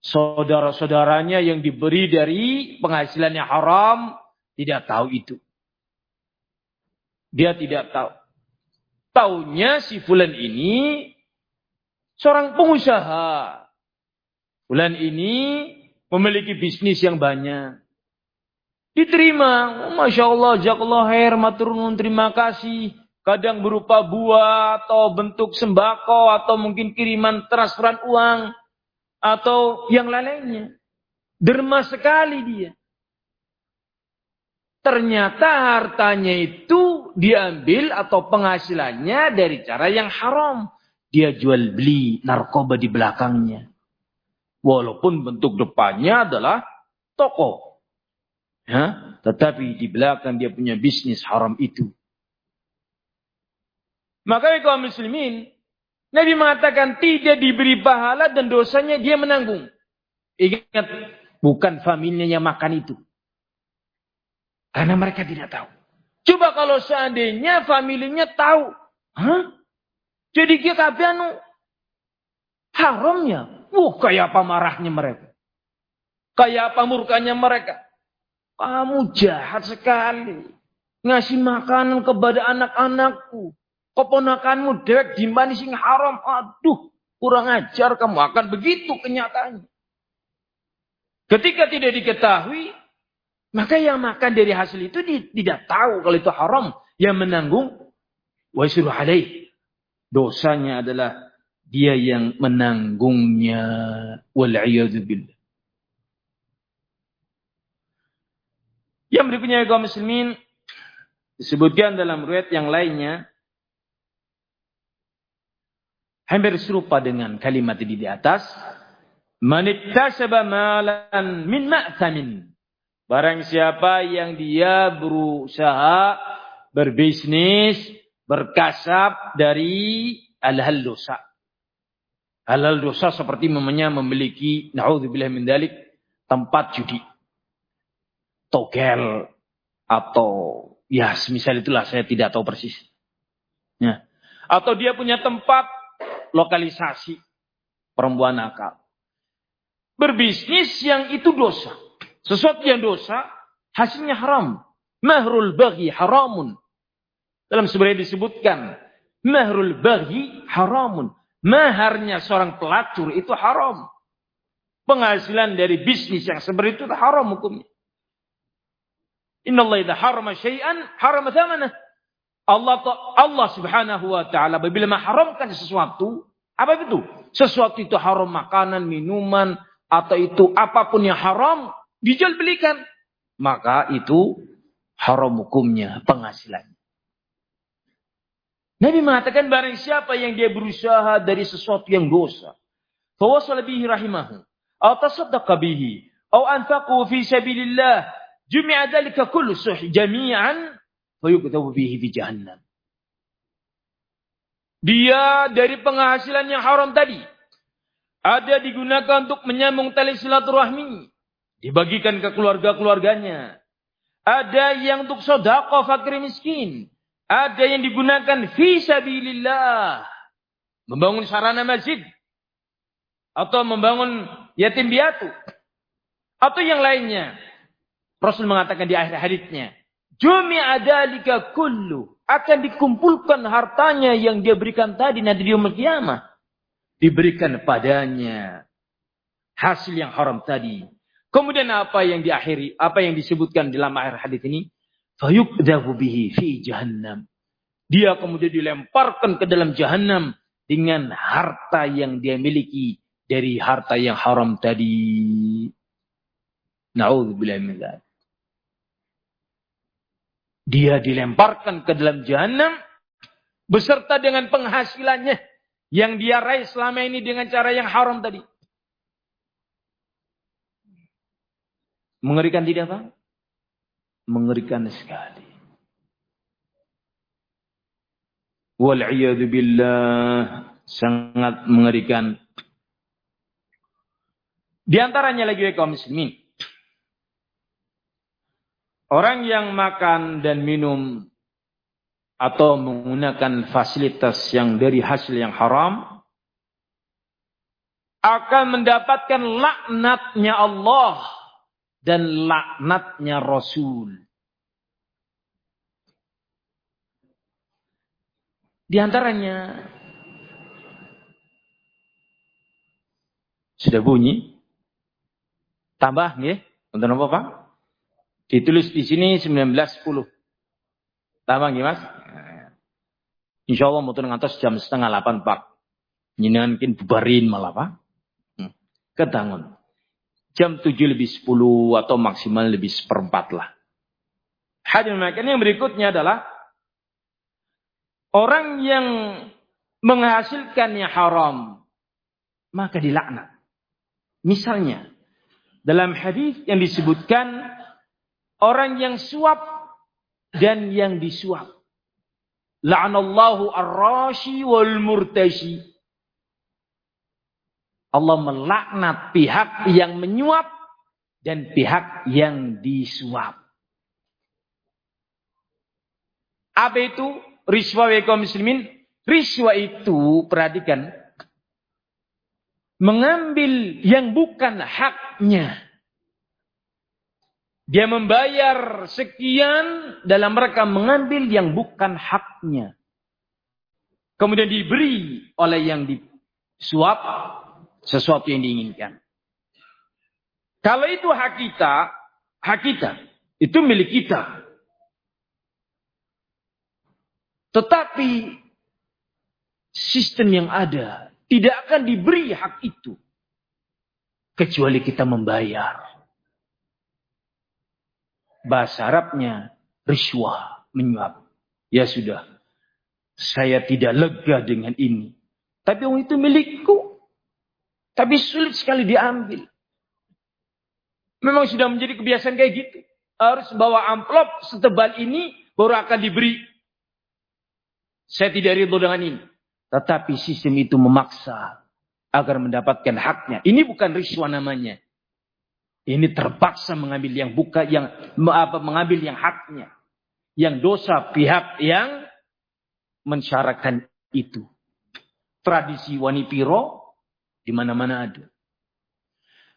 Saudara-saudaranya yang diberi dari penghasilan yang haram tidak tahu itu. Dia tidak tahu. Taunya si fulan ini seorang pengusaha. Fulan ini memiliki bisnis yang banyak. Diterima. Masya Allah, jazakallah khair, maturun, terima kasih. Kadang berupa buah atau bentuk sembako atau mungkin kiriman transferan uang atau yang lainnya. Derma sekali dia. Ternyata hartanya itu diambil atau penghasilannya dari cara yang haram. Dia jual beli narkoba di belakangnya. Walaupun bentuk depannya adalah toko. Ya, tetapi di belakang dia punya bisnis haram itu. Maka kaum muslimin, Nabi mengatakan tidak diberi pahala dan dosanya dia menanggung. Ingat, bukan familinya yang makan itu. Karena mereka tidak tahu. Coba kalau seandainya familinya tahu. Hah? Jadi kita anu haramnya. Wah, kayak apa marahnya mereka. Kayak apa murkanya mereka. Kamu jahat sekali. Ngasih makanan kepada anak-anakku. Keponakanmu dewek dimani sing haram. Aduh, kurang ajar kamu akan begitu kenyataannya. Ketika tidak diketahui, maka yang makan dari hasil itu tidak tahu kalau itu haram. Yang menanggung, wa alaih. Dosanya adalah dia yang menanggungnya. Wal'iyadzubillah. Yang berikutnya kaum muslimin disebutkan dalam riwayat yang lainnya hampir serupa dengan kalimat ini di atas man iktasaba malan min ma'thamin barang siapa yang dia berusaha berbisnis berkasab dari hal-hal dosa halal dosa seperti memangnya memiliki naudzubillah min dalik tempat judi togel atau ya semisal itulah saya tidak tahu persis. Ya. Atau dia punya tempat lokalisasi perempuan nakal. Berbisnis yang itu dosa. Sesuatu yang dosa hasilnya haram. Mahrul bagi haramun. Dalam sebenarnya disebutkan mahrul bagi haramun. Maharnya seorang pelacur itu haram. Penghasilan dari bisnis yang seperti itu haram hukumnya. Inna Allah idha harama syai'an harama thamanah. Allah Allah Subhanahu wa taala apabila mengharamkan sesuatu, apa itu? Sesuatu itu haram makanan, minuman atau itu apa pun yang haram dijual belikan, maka itu haram hukumnya, penghasilan. Nabi mengatakan barang siapa yang dia berusaha dari sesuatu yang dosa, fawasala bihi rahimahu, atau tasaddaqa bihi, atau anfaqu fi sabilillah, Jumi'a dzalika kullu suh jami'an wa yuktabu bihi fi jahannam. Dia dari penghasilan yang haram tadi ada digunakan untuk menyambung tali silaturahmi, dibagikan ke keluarga-keluarganya. Ada yang untuk sodako fakir miskin. Ada yang digunakan fi sabilillah. Membangun sarana masjid. Atau membangun yatim piatu. Atau yang lainnya. Rasul mengatakan di akhir hadisnya, "Jumi adalika kullu." Akan dikumpulkan hartanya yang dia berikan tadi nanti di kiamah. Diberikan padanya hasil yang haram tadi. Kemudian apa yang diakhiri, apa yang disebutkan dalam akhir hadis ini? Fayukdahu bihi fi jahannam. Dia kemudian dilemparkan ke dalam jahannam dengan harta yang dia miliki dari harta yang haram tadi. Dzalik. Dia dilemparkan ke dalam jahanam beserta dengan penghasilannya yang dia raih selama ini dengan cara yang haram tadi. Mengerikan tidak Pak? Mengerikan sekali. Wal'iyadu billah. Sangat mengerikan. Di antaranya lagi kaum muslimin. Orang yang makan dan minum atau menggunakan fasilitas yang dari hasil yang haram akan mendapatkan laknatnya Allah dan laknatnya Rasul. Di antaranya sudah bunyi. Tambah nggih, wonten apa, Pak? Ditulis di sini 1910. Tambah nggih Mas? Insya Allah mau ngantos jam setengah 8 Pak. Nyenengan mungkin bubarin malah Pak. Hmm. Ketangun. Jam 7 lebih 10 atau maksimal lebih seperempat lah. Hadir makanya yang berikutnya adalah orang yang menghasilkan yang haram maka dilaknat. Misalnya dalam hadis yang disebutkan Orang yang suap dan yang disuap. La'anallahu ar-rashi wal murtashi. Allah melaknat pihak yang menyuap dan pihak yang disuap. Apa itu riswa kaum muslimin? Riswa itu perhatikan mengambil yang bukan haknya Dia membayar sekian dalam mereka mengambil yang bukan haknya. Kemudian diberi oleh yang disuap sesuatu yang diinginkan. Kalau itu hak kita, hak kita, itu milik kita. Tetapi sistem yang ada tidak akan diberi hak itu kecuali kita membayar. Bahasa Arabnya riswah, menyuap. Ya sudah, saya tidak lega dengan ini. Tapi uang itu milikku. Tapi sulit sekali diambil. Memang sudah menjadi kebiasaan kayak gitu. Harus bawa amplop setebal ini baru akan diberi. Saya tidak ridho dengan ini. Tetapi sistem itu memaksa agar mendapatkan haknya. Ini bukan riswa namanya. Ini terpaksa mengambil yang buka yang apa mengambil yang haknya. Yang dosa pihak yang mensyaratkan itu. Tradisi wanipiro di mana-mana ada.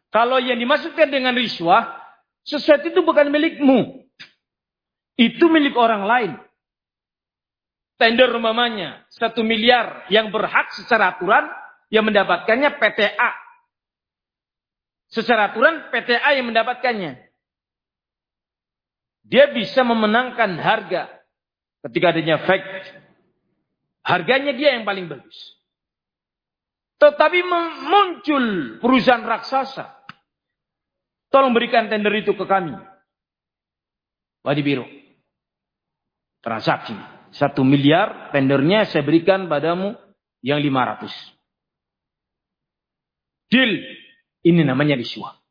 Kalau yang dimasukkan dengan riswah, sesuatu itu bukan milikmu. Itu milik orang lain. Tender rumahnya satu miliar yang berhak secara aturan yang mendapatkannya PTA Secara aturan PTA yang mendapatkannya. Dia bisa memenangkan harga ketika adanya fact. Harganya dia yang paling bagus. Tetapi muncul perusahaan raksasa. Tolong berikan tender itu ke kami. Wadi biru. Transaksi. Satu miliar tendernya saya berikan padamu yang lima ratus. Deal. Ini namanya disuap.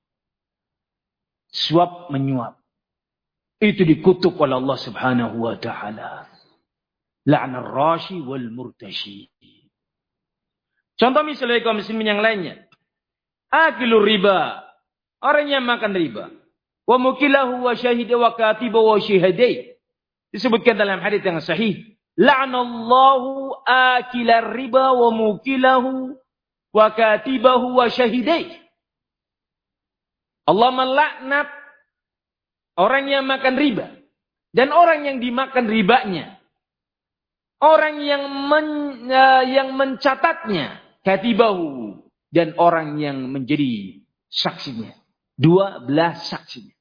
Suap menyuap. Itu dikutuk oleh Allah subhanahu wa ta'ala. La'na rashi wal murtashi. Contoh misalnya kaum muslimin yang lainnya. Akilu riba. Orang yang makan riba. Wa mukilahu wa syahida wa katiba wa syihadai. Disebutkan dalam hadis yang sahih. La'nallahu akilar riba wa mukilahu wa katibahu wa syahidai. Allah melaknat orang yang makan riba dan orang yang dimakan ribanya. Orang yang men, uh, yang mencatatnya katibahu dan orang yang menjadi saksinya. Dua belas saksinya.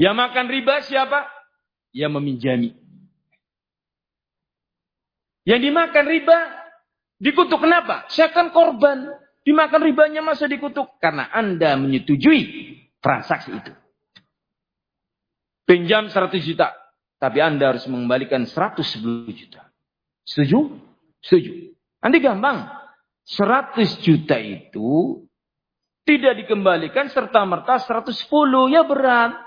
Yang makan riba siapa? Yang meminjami. Yang dimakan riba dikutuk kenapa? Saya kan korban. Dimakan ribanya masa dikutuk? Karena Anda menyetujui transaksi itu. Pinjam 100 juta. Tapi Anda harus mengembalikan 110 juta. Setuju? Setuju. Nanti gampang. 100 juta itu tidak dikembalikan serta-merta 110. Ya berat.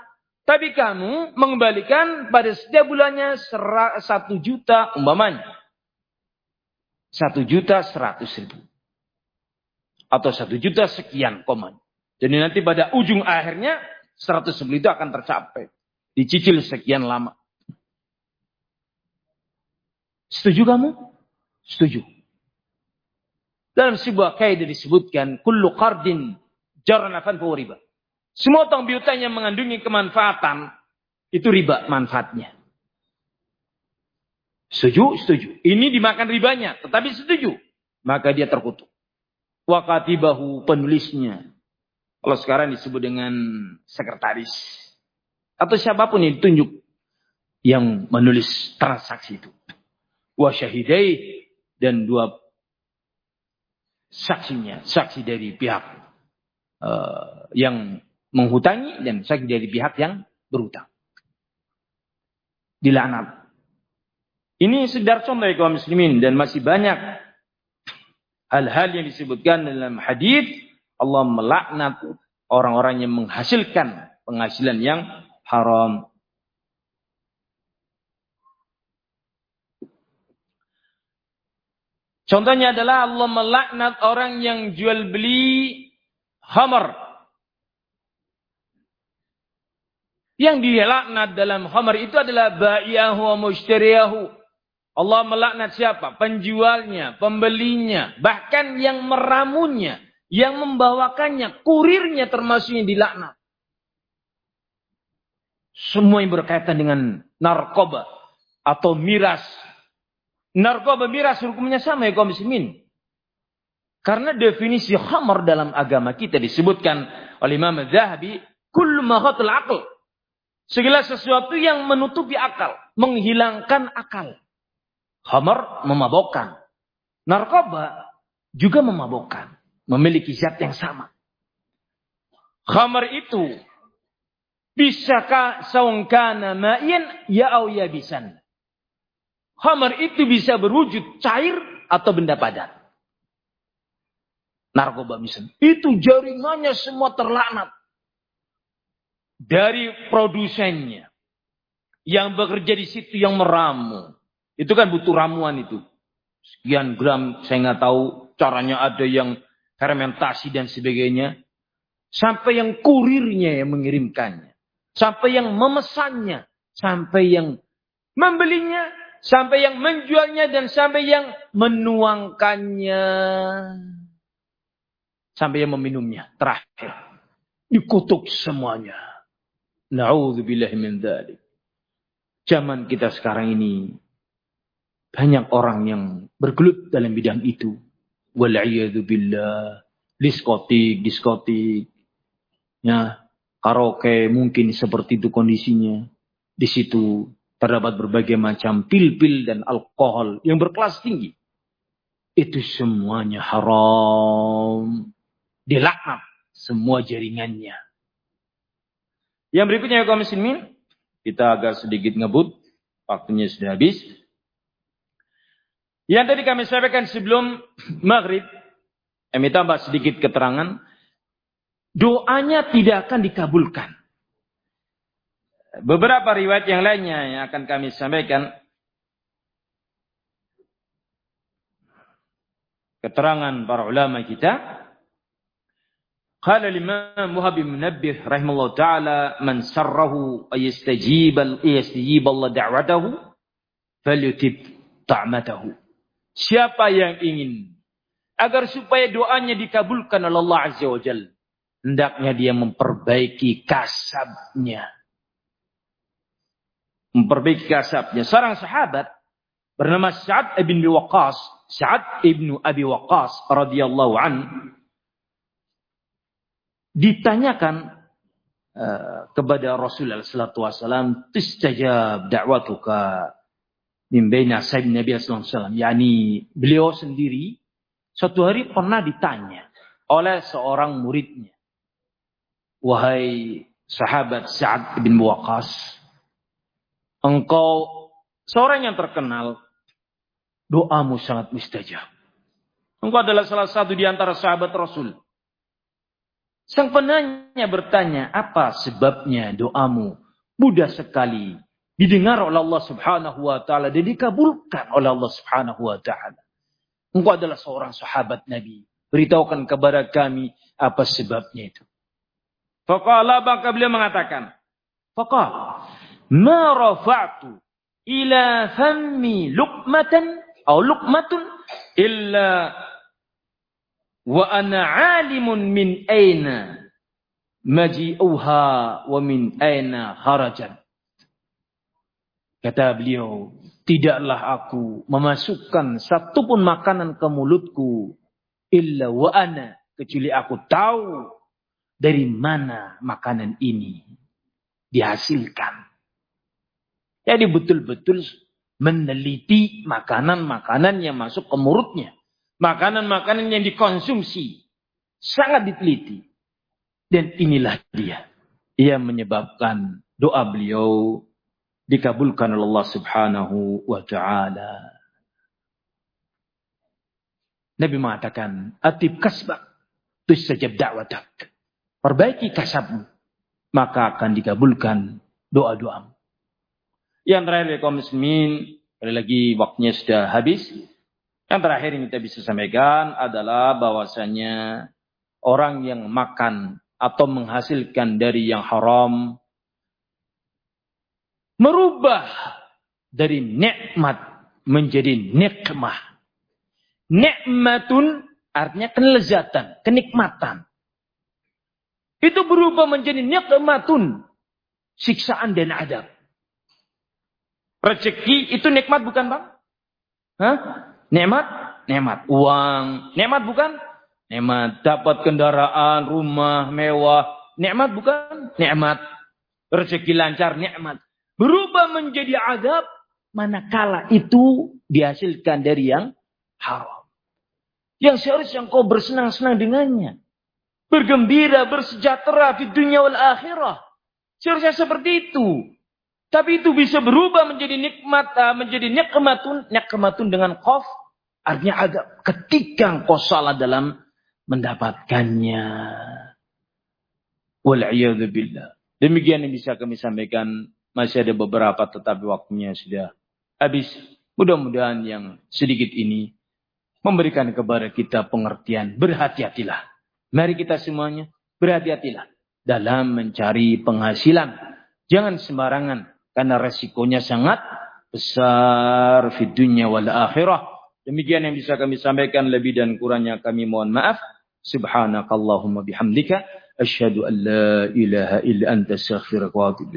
Tapi kamu mengembalikan pada setiap bulannya 1 juta umpamanya. 1 juta 100 ribu atau satu juta sekian koman. Jadi nanti pada ujung akhirnya 100 itu akan tercapai. Dicicil sekian lama. Setuju kamu? Setuju. Dalam sebuah kaidah disebutkan kullu qardin jarnafan fa riba. Semua utang piutang yang mengandungi kemanfaatan itu riba manfaatnya. Setuju? Setuju. Ini dimakan ribanya, tetapi setuju. Maka dia terkutuk wakatibahu penulisnya. Kalau sekarang disebut dengan sekretaris. Atau siapa pun yang ditunjuk yang menulis transaksi itu. Wa syahidai dan dua saksinya. Saksi dari pihak uh, yang menghutangi dan saksi dari pihak yang berhutang. Dilaknat. Ini sedar contoh kaum muslimin dan masih banyak hal-hal yang disebutkan dalam hadis Allah melaknat orang-orang yang menghasilkan penghasilan yang haram. Contohnya adalah Allah melaknat orang yang jual beli hamar. Yang dilaknat dalam hamar itu adalah ba'iyahu wa mushtariyahu. Allah melaknat siapa? Penjualnya, pembelinya, bahkan yang meramunya. yang membawakannya, kurirnya termasuk yang dilaknat. Semua yang berkaitan dengan narkoba atau miras. Narkoba miras hukumnya sama ya kaum muslimin. Karena definisi khamar dalam agama kita disebutkan oleh Imam Zahabi, kullu ma akal. Segala sesuatu yang menutupi akal, menghilangkan akal. Khamar memabokkan. Narkoba juga memabokkan, memiliki zat yang sama. Khamar itu bisakah saungkana ma'in ya au yabisan. Khamar itu bisa berwujud cair atau benda padat. Narkoba misalnya. Itu jaringannya semua terlaknat. Dari produsennya. Yang bekerja di situ yang meramu. Itu kan butuh ramuan itu sekian gram, saya nggak tahu caranya ada yang fermentasi dan sebagainya. Sampai yang kurirnya yang mengirimkannya. Sampai yang memesannya. Sampai yang membelinya. Sampai yang menjualnya dan sampai yang menuangkannya. Sampai yang meminumnya. Terakhir. Dikutuk semuanya. Na'udzubillah. Zaman kita sekarang ini banyak orang yang bergelut dalam bidang itu. billah. Diskotik, diskotik. Ya, karaoke mungkin seperti itu kondisinya. Di situ terdapat berbagai macam pil-pil dan alkohol yang berkelas tinggi. Itu semuanya haram. Dilaknat semua jaringannya. Yang berikutnya ya kaum muslimin, kita agak sedikit ngebut, waktunya sudah habis. Yang tadi kami sampaikan sebelum maghrib, eh, kami tambah sedikit keterangan. Doanya tidak akan dikabulkan. Beberapa riwayat yang lainnya yang akan kami sampaikan. Keterangan para ulama kita. Qala al-imam Wahab bin ta'ala man sarrahu ayastajib al-iyastajib Allah da'watahu falyutib ta'matahu. Siapa yang ingin agar supaya doanya dikabulkan oleh Allah Azza wa Jal. Hendaknya dia memperbaiki kasabnya. Memperbaiki kasabnya. Seorang sahabat bernama Sa'ad ibn Waqqas. Sa'ad ibn Abi Waqqas radhiyallahu an ditanyakan uh, kepada Rasulullah sallallahu alaihi wasallam, "Tistajab da'watuka min baina Nabi sallallahu alaihi wasallam. Yani beliau sendiri suatu hari pernah ditanya oleh seorang muridnya. Wahai sahabat Sa'ad bin Waqqas, engkau seorang yang terkenal, doamu sangat mustajab. Engkau adalah salah satu di antara sahabat Rasul. Sang penanya bertanya, apa sebabnya doamu mudah sekali didengar oleh Allah Subhanahu wa taala dan dikabulkan oleh Allah Subhanahu wa taala. Engkau adalah seorang sahabat Nabi. Beritahukan kepada kami apa sebabnya itu. Faqala maka beliau mengatakan, faqala ma rafa'tu ila fammi luqmatan atau luqmatun illa wa ana alimun min aina maji'uha wa min aina kharajat. Kata beliau, tidaklah aku memasukkan satu pun makanan ke mulutku illa wa ana kecuali aku tahu dari mana makanan ini dihasilkan. Jadi betul-betul meneliti makanan-makanan yang masuk ke mulutnya. Makanan-makanan yang dikonsumsi. Sangat diteliti. Dan inilah dia. Ia menyebabkan doa beliau dikabulkan oleh Allah Subhanahu wa taala. Nabi mengatakan, "Atib kasbak, tusajab da'watak." Perbaiki kasabmu, maka akan dikabulkan doa-doamu. Yang terakhir ya kaum muslimin, lagi waktunya sudah habis. Yang terakhir yang kita bisa sampaikan adalah bahwasanya orang yang makan atau menghasilkan dari yang haram merubah dari nikmat menjadi nikmah. Nikmatun artinya kelezatan, kenikmatan. Itu berubah menjadi nikmatun, siksaan dan adab. Rezeki itu nikmat bukan bang? Hah? Nikmat? Nikmat. Uang. Nikmat bukan? Nikmat. Dapat kendaraan, rumah, mewah. Nikmat bukan? Nikmat. Rezeki lancar, nikmat. Berubah menjadi adab manakala itu dihasilkan dari yang haram. Yang seharusnya kau bersenang-senang dengannya. Bergembira, bersejahtera di dunia wal akhirah. Seharusnya seperti itu. Tapi itu bisa berubah menjadi nikmat, uh, menjadi nikmatun, nikmatun dengan qaf. Artinya ada ketika kau salah dalam mendapatkannya. Wal'iyadzubillah. Demikian yang bisa kami sampaikan. Masih ada beberapa tetapi waktunya sudah habis. Mudah-mudahan yang sedikit ini memberikan kepada kita pengertian. Berhati-hatilah. Mari kita semuanya berhati-hatilah dalam mencari penghasilan. Jangan sembarangan karena resikonya sangat besar di dunia wal akhirah. Demikian yang bisa kami sampaikan lebih dan kurangnya kami mohon maaf. Subhanakallahumma bihamdika asyhadu an la ilaha illa anta astaghfiruka wa atubu.